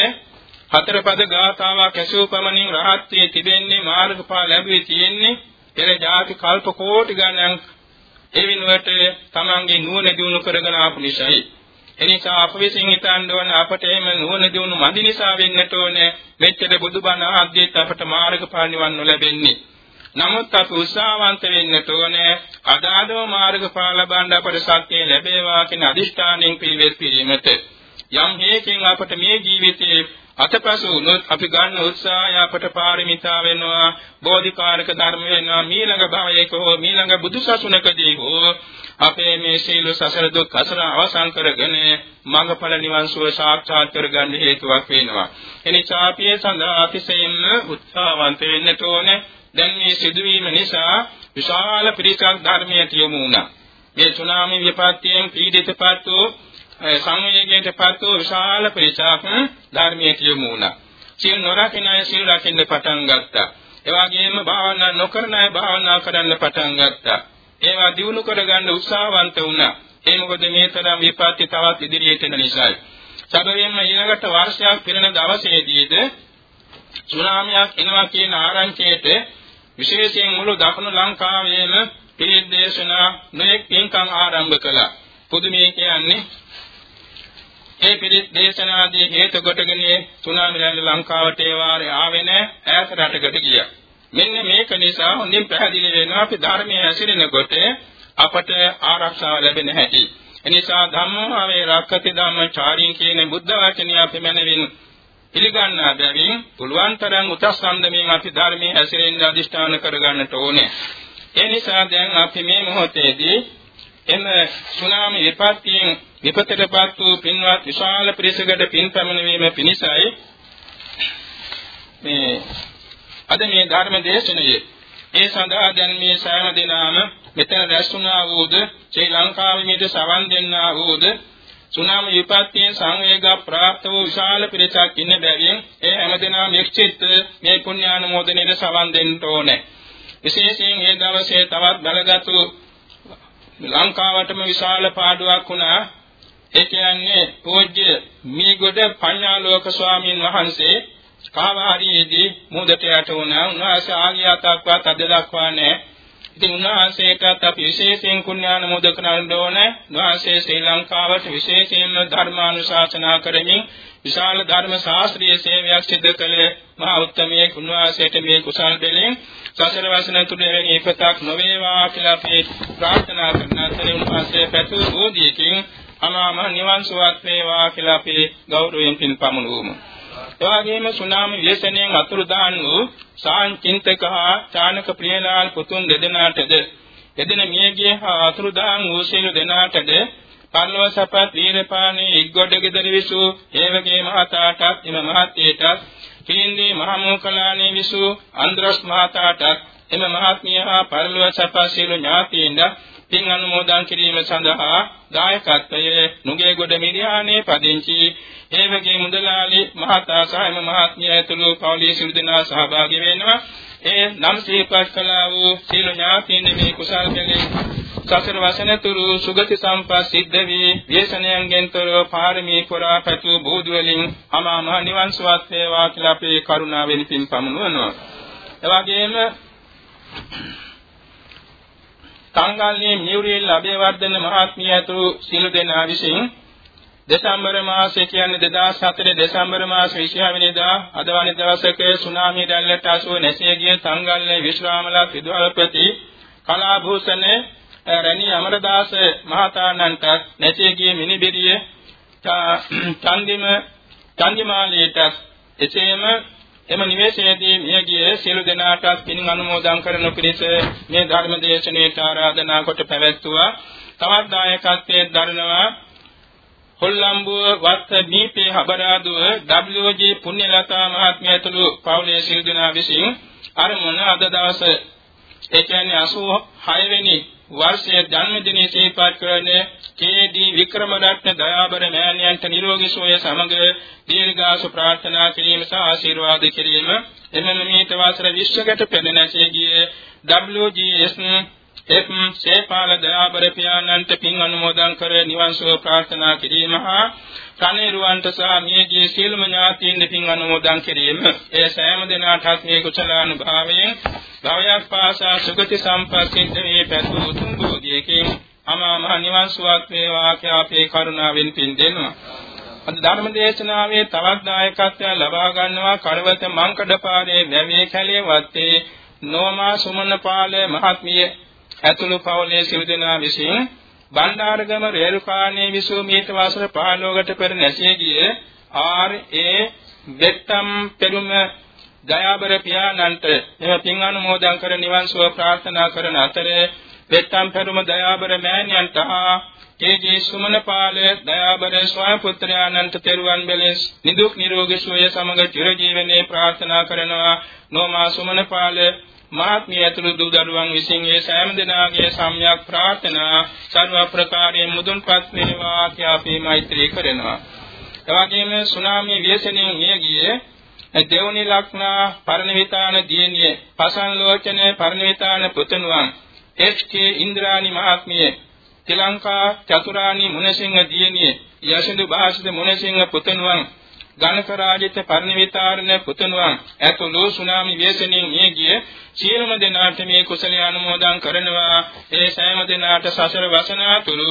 හතර පද ගාථාවක් ඇසූ පමණින් රහත් වී තිබෙන්නේ මාර්ගඵල ලැබුවේ තියෙන්නේ පෙර ජාති කල්ප කෝටි ගණන් ඒ වෙනුවට තමන්ගේ නුවණ දිනු කරගෙන ආපු නිසායි. එනිසා අප විසින් හිතන්න ඕන අපට එහෙම නුවණ දිනු මදි නිසා වෙන්නට ඕනේ මෙච්චර බුදුබණ ආද්‍යත් අපට මාර්ගඵල නිවන් නොලැබෙන්නේ. නමුත් අපි උත්සාහවන්ත වෙන්නට ඕනේ අදාළව මාර්ගඵල ලබන්න අපට ශක්තිය ලැබේවා කියන අදිෂ්ඨානයෙන් පිළිවෙත් පිළිමත යම් හේකින් අපට මේ ජීවිතයේ අතපසු වුණොත් අපි ගන්න උත්සාහය අපට පාරමිතා වෙනවා. බෝධිකාරක ධර්ම වෙනවා. මීළඟ භවයක හෝ මීළඟ බුදුසසුනකදී හෝ අපේ මේ සීල සසර දුක් අසර අවසන් කරගෙන මඟඵල නිවන් සුව සාක්ෂාත් කරගන්න හේතුවක් වෙනවා. එනිසා අපි සඳහා අතිශයින්ම උත්සාහවන්ත වෙන්න ඕනේ. දැන් මේ සිදුවීම නිසා විශාල පිරිසක් ධර්මයට යොමු වුණා. මේ සුනාමි විපත්තියෙන් පීඩිතපත් වූ සංවේගයටපත් වූ විශාල පිරිසක් ධර්මයේ කියමු වුණා. සිල් නොරකින අය සිල් රකින්න පටන් ගත්තා. ඒ වගේම භාවනා නොකරන අය භාවනා කරන්න පටන් ගත්තා. ඒවා දිනු කරගන්න උත්සාහවන්ත වුණා. ඒ මොකද මේ තරම් විපත්ති තවත් ඉදිරියට එන නිසායි. සැබවින්ම ඊළඟට වර්ෂයක් පිරෙන දවසේදීද සුනාමියක් එනවා කියන ආරංචියට විශේෂයෙන් මුළු දකුණු ලංකාවේම පිරිත් දේශනා නොයෙක් පින්කම් ආරම්භ කළා. පුදුමේ කියන්නේ ඒ පිරිත් දේශනාදී හේතු කොටගෙන සුනාමි රැල්ල ලංකාවට ඒ වාරේ ආවේ නැහැ ඈත රටකට ගියා. මෙන්න මේක නිසා හොඳින් පැහැදිලි වෙනවා අපි ධර්මයේ හැසිරෙනකොට අපට ආරක්ෂාව ලැබෙන හැටි. එනිසා ධම්මෝහවේ රක්කති ධම්මචාරින් කියන බුද්ධ වචනය අපි මනවින් පිළිගන්නා බැවින් පුළුවන් තරම් උත්සන්දමින් අපි ධර්මයේ හැසිරෙන්න අදිෂ්ඨාන කරගන්නට ඕනේ. ඒ නිසා දැන් අපි මේ මොහොතේදී එම සුනාමි විපත්තියෙන් විපතටපත් වූ පින්වත් විශාල පිරිසකට පින් පැමිණීම පිණිසයි මේ අද මේ ධර්ම දේශනාවේ. ඒ සඳහා දැන් මේ සෑම දිනම මෙතන රැස්ුණා වූද ශ්‍රී ලංකාවේ මේට සවන් දෙන්නා වූද සුනාමි විපත්තියෙන් සංවේග ප්‍රාප්ත වූ විශාල පිරිසක් ඉන්න බැවින් ඒ හැමදෙනාම එක්චිත් මේ පුණ්‍යානුමෝදනයේ සවන් දෙන්න ඕනේ. විශේෂයෙන් මේ දවසේ තවත් බලගත්තු ලංකාවටම විශාල පාඩුවක් වුණා ඒ කියන්නේ පූජ්‍ය මීගොඩ පඤ්ඤාලෝක ස්වාමීන් වහන්සේ කාවාරියේදී මුදට යට වුණා. උන්වහන්සේ ආගියාතක්වත් අද දක්වා නැහැ. ඉතින් උන්වහන්සේටත් අපි විශේෂයෙන් කුණ්‍යාන මොදක කරන්න ඕනේ. උන්වහන්සේ ශ්‍රී ලංකාවට විශේෂයෙන්ම ධර්මානුශාසනා කරමින් විශාල ධර්ම ශාස්ත්‍රීය සේවයක් සිදු කළේ මහා උත්තමයේ උන්වහන්සේට මේ කුසල් දෙලෙන් සසර වසන තුන වෙනි ඉපතක් නොවේවා කියලා අපි ප්‍රාර්ථනා කරන අතරේ උන්වහන්සේ පැතු බෝධියකින් අනාම නිවන් සුවත් වේවා කියලා අපි ගෞරවයෙන් පින් පමුණුවමු. එවාගෙම සුනාමි ව්‍යසනයෙන් අතුරුදහන් වූ සාංචින්තක හා චානක ප්‍රියලාල් පුතුන් දෙදෙනාටද? එදින මියගිය හා අතුරුදහන් වූ සියලු දෙනාටද? පල්ලව සපත් වීරපාණී ඉග්ගොඩ ගෙදර විසු හේවගේ මහතාටත් එම මහත්යටත් කිලින්දී මහමෝකලාණී විසු අන්ද්‍රස් මහතාටත් එම මහත්මිය හා පල්ලව සපත් සියලු ඥාතීන්ද පින් අනුමෝදන් කිරීම සඳහා දායකත්වයේ නුගේගොඩ මිරියානේ පදිංචි හේවගේ මුදලාලි මහතා සහ මහත්මිය ඇතුළු පවුලේ සිළු දෙනා සහභාගී වෙනවා. ඒ නම් සිහිපත් කළා වූ සීල ඥාතීන් මේ කුසල් කෙලෙන් සසර වසනතුරු සුගති සම්පත් සිද්ධ වී දේශනයන්ගෙන් තොරව පාරමී පුරා පැතු බෝධි වලින් අමා මහ නිවන් සුවත් වේවා කියලා අපේ කරුණාවෙන් පින් පමුණුවනවා. එවැගේම සංගල්ලේ මියුරියල් අබේවර්ධන මහත්මිය ඇතුළු සිළු දෙනා විසින් දෙසැම්බර් මාසයේ කියන්නේ 2004 දෙසැම්බර් මාස 26 වෙනිදා අද වන දවසක සුනාමි දැල්ලට අසුව නැසී ගිය සංගල්ලේ විශ්‍රාමලා සිදුවපති කලාභූෂණ රණී අමරදාස මහතානන්ට නැසී ගිය මිනිබිරිය චන්දිම චන්දිමාලීට එසේම එම නිවේශයේදී මියගිය සියලු දෙනාටත් පින් අනුමෝදන් කරන පිණිස මේ ධර්ම දේශනාවට ආරාධනා කොට පැවැත්තුවා. තවත් දායකත්වයේ දරනවා කොල්ලම්බුව වත්ත දීපේ හබරාදුව WG පුණ්‍යලතා මහත්මිය ඇතුළු පවුලේ සියලු දෙනා විසින් අරමුණ අද දවසේ ඒ කියන්නේ 86 වෙනි වර්ෂයේ ජන්මදිනයේ සිහිපත් කරන කේ.ඩී. වික්‍රමරත්න දයාබර මෑණියන්ට නිරෝගී සුවය සමග දීර්ඝාසු ප්‍රාර්ථනා කිරීම සහ ආශිර්වාද කිරීම එමෙන්න මේත වසර 20කට පෙර නැසී ගියේ WGS එම් සේපාල දයාබර පියාණන්ට පින් අනුමෝදන් කර නිවන් සුව ප්‍රාර්ථනා කිරීම හා කණේරුවන්ට සහ මියගිය සියලුම ඥාතීන් පින් අනුමෝදන් කිරීම ඒ සෑම දිනකටත් මේ කුසලානුභාවයෙන් භවයක් පාසා සුගති සම්පත්තියෙන් මේ පැතු උතුම් බෝධියකින් අමා මහ නිවන් සුවක් වේවා කියලා අපේ කරුණාවෙන් පින් දෙනවා අද ධර්ම දේශනාවේ තවත් දායකත්වය ලබා ගන්නවා කරවත මංකඩපාරේ වැවේ කැලේ වත්තේ නෝමා සුමනපාල මහත්මිය ඇතුළු පවුලේ සිව් දෙනා විසින් බණ්ඩාරගම රේරුකාණේ විසූ මීට වසර 15කට පෙර නැසී ගියේ ආර්.ඒ. බෙත්තම් පෙරුම දයාබර පියාණන්ට එම පින් අනුමෝදන් කර නිවන් සුව ප්‍රාර්ථනා කරන අතරේ බෙත්තම් පෙරුම දයාබර මෑණියන්ට හා තේජී සුමනපාල දයාබර ස්වාම පුත්‍රයාණන්ට තෙරුවන් බැලෙස් නිදුක් නිරෝගී සුවය සමග චිරජීවනයේ ප්‍රාර්ථනා කරනවා නොමා සුමනපාල මාත්මිය ඇතුළු දූ දරුවන් විසින් ඒ සෑම දිනාගේ සම්‍යක් ප්‍රාර්ථනා සර්ව ප්‍රකාරයෙන් මුදුන්පත් වේවා අපි මෛත්‍රී කරනවා. එවැගේම සුනාමි ව්‍යසනයෙන් මිය ගියේ දෙවනි ලක්නා පරිණවිතාන දියණිය පසන් ලෝචනේ පරිණවිතාන පුතණුවන් එච්.කේ. ඉන්ද්‍රානි මහත්මිය ශ්‍රී ලංකා චතුරානි මුනසිංහ දියණිය යසිඳු භාෂිත මුනසිංහ පුතණුවන් ගණක රාජිත පරිණවිතාරණ පුතණුවන් ඇතුළු සුනාමි ව්‍යසනයෙන් මිය ගිය සියලුම දෙනාට මේ කුසලයේ අනුමෝදන් කරනවා ඒ සෑම දෙනාට සසර වසනාතුරු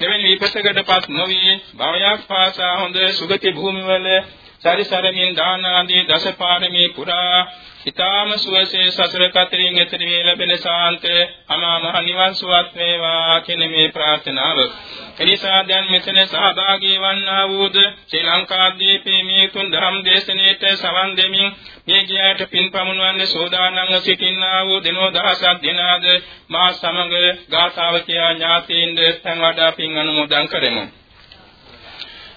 දෙවෙනි විපතකටපත් නොවි භවයක් පාසා හොඳ සුගති භූමිවල සරිසරමින් දාන ආදී දසපාරමී පුරා ඊ타ම සුවසේ සසර කතරින් එතර වේ ලැබෙන සාන්ත අමා මහ නිවන් සුවත් වේවා කියන මේ ප්‍රාර්ථනාව. එනිසා දැන් මෙතන සහභාගී වන්නා වූද ශ්‍රී ලංකාද්වීපයේ මේ තුන් ධම් දේශනෙට සවන් දෙමින් මේ ගියාට පින් පමුණවන්නේ සෝදානංව සිටින්නා වූ දිනෝ දහසක් දිනාද මා සමග ගාථාව කියා ඥාතීන්ද තන් වඩා පින් අනුමෝදන් කරමු.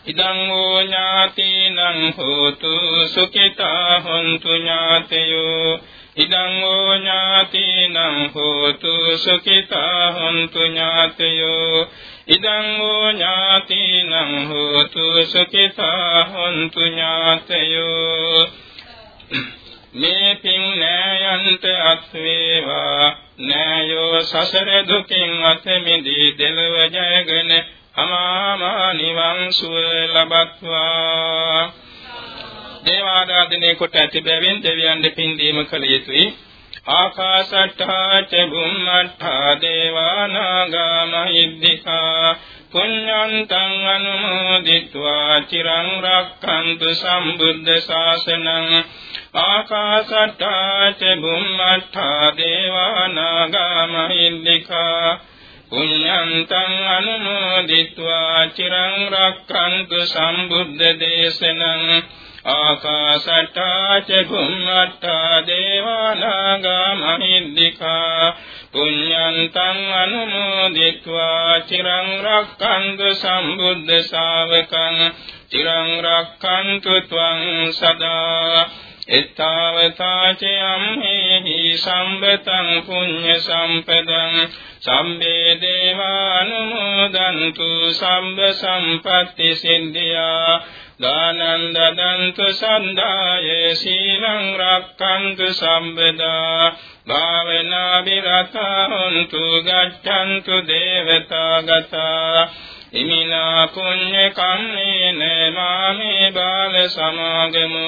ඉදං ෝ ඥාතිනං හෝතු සුඛිතා හොන්තු ඥාතයෝ ඉදං ෝ ඥාතිනං හෝතු සුඛිතා හොන්තු ඥාතයෝ ඉදං ෝ ඥාතිනං හෝතු සුඛිතා හොන්තු ඥාතයෝ මේ පින් නෑයන්ත අත් වේවා නෑයෝ සසර දුකින් අත මිදී දෙලව ජයගෙන අමාමා නිවන් සුව ලබත්වා. දේවාදාදනයේ කොට ඇති බැවින් දෙවියන් දෙපින් දීම කළ යුතුයි. ආකාශට්ඨා ච බුම්මට්ඨා දේවානාගා මහිද්దికා පුඤ්ඤන්තං අනුමෝදිत्वा චිරං රක්ඛන්තු සම්බුද්ධ ශාසනං. ආකාශට්ඨා ච බුම්මට්ඨා දේවානාගා මහිද්దికා පුඤ්ඤන්තං අනුමෝදිत्वा චිරං රක්ඛන්තු සම්බුද්ධ දේශනං ආකාශට්ටා ච භුම්මට්ටා දේවානාගා මහිද්దికා පුඤ්ඤන්තං අනුමෝදිत्वा චිරං රක්ඛන්තු සම්බුද්ධ ශාවකං චිරං රක්ඛන්තු ත්වං සදා එත්තාවතා ච අම්හෙහි සම්බතං පුඤ්ඤ සම්පදං සම්බේ දේවානුමෝදන්තු සම්බ සම්පatti සිද්ධියා දානං දදන්තු සන්දාය සීලං රක්ඛන්තු සම්බදා භාවනා විරතන්තු ගච්ඡන්තු දේවතා ගතා ඉමිනා පුඤ්ඤ කම්මේන මාමේ බාල සමාගමු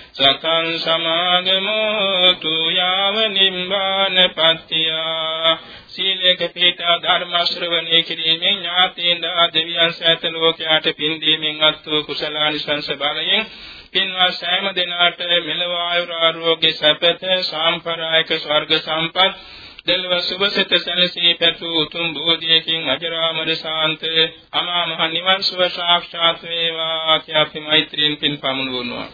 සතං සමාගමෝ තු යාව නිම්බාන පත්‍තියා. සීලේක පීඨා ධර්ම ශ්‍රවණය කිරීමෙන් ඥාතීන් දෙවියන් සෑත ලෝකයට පින් දීමෙන් අත්ව කුසලානිසංස බලයෙන් පින්වත් සෑම දිනාට මෙලව ආයුර ආරෝග්‍ය සැපත සාම්ප්‍රායික ස්වර්ග සම්පත් දෙලව සුභසිත සැනසී පැතු උතුම් බෝධියකින් අජරාමර ශාන්ත අමා මහ නිවන් සුව සාක්ෂාත් වේවා කියා අපි මෛත්‍රියෙන් පින් පමුණුවනවා.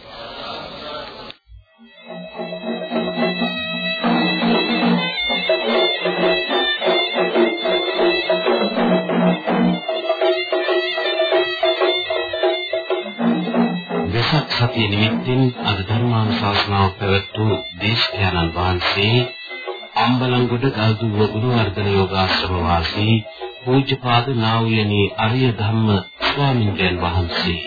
වෙසක් සතිය නිමිත්තෙන් අද ධර්මානුශාසනාව පැවැත්වූ දේශකයන්න් වහන්සේ අම්බලන්ගොඩ ගල්දුව ගුණවර්ධන යෝගාශ්‍රම වාසී පූජ්‍යපාද නා වූ යනි අරිය ධම්ම ස්වාමීන් වහන්සේ.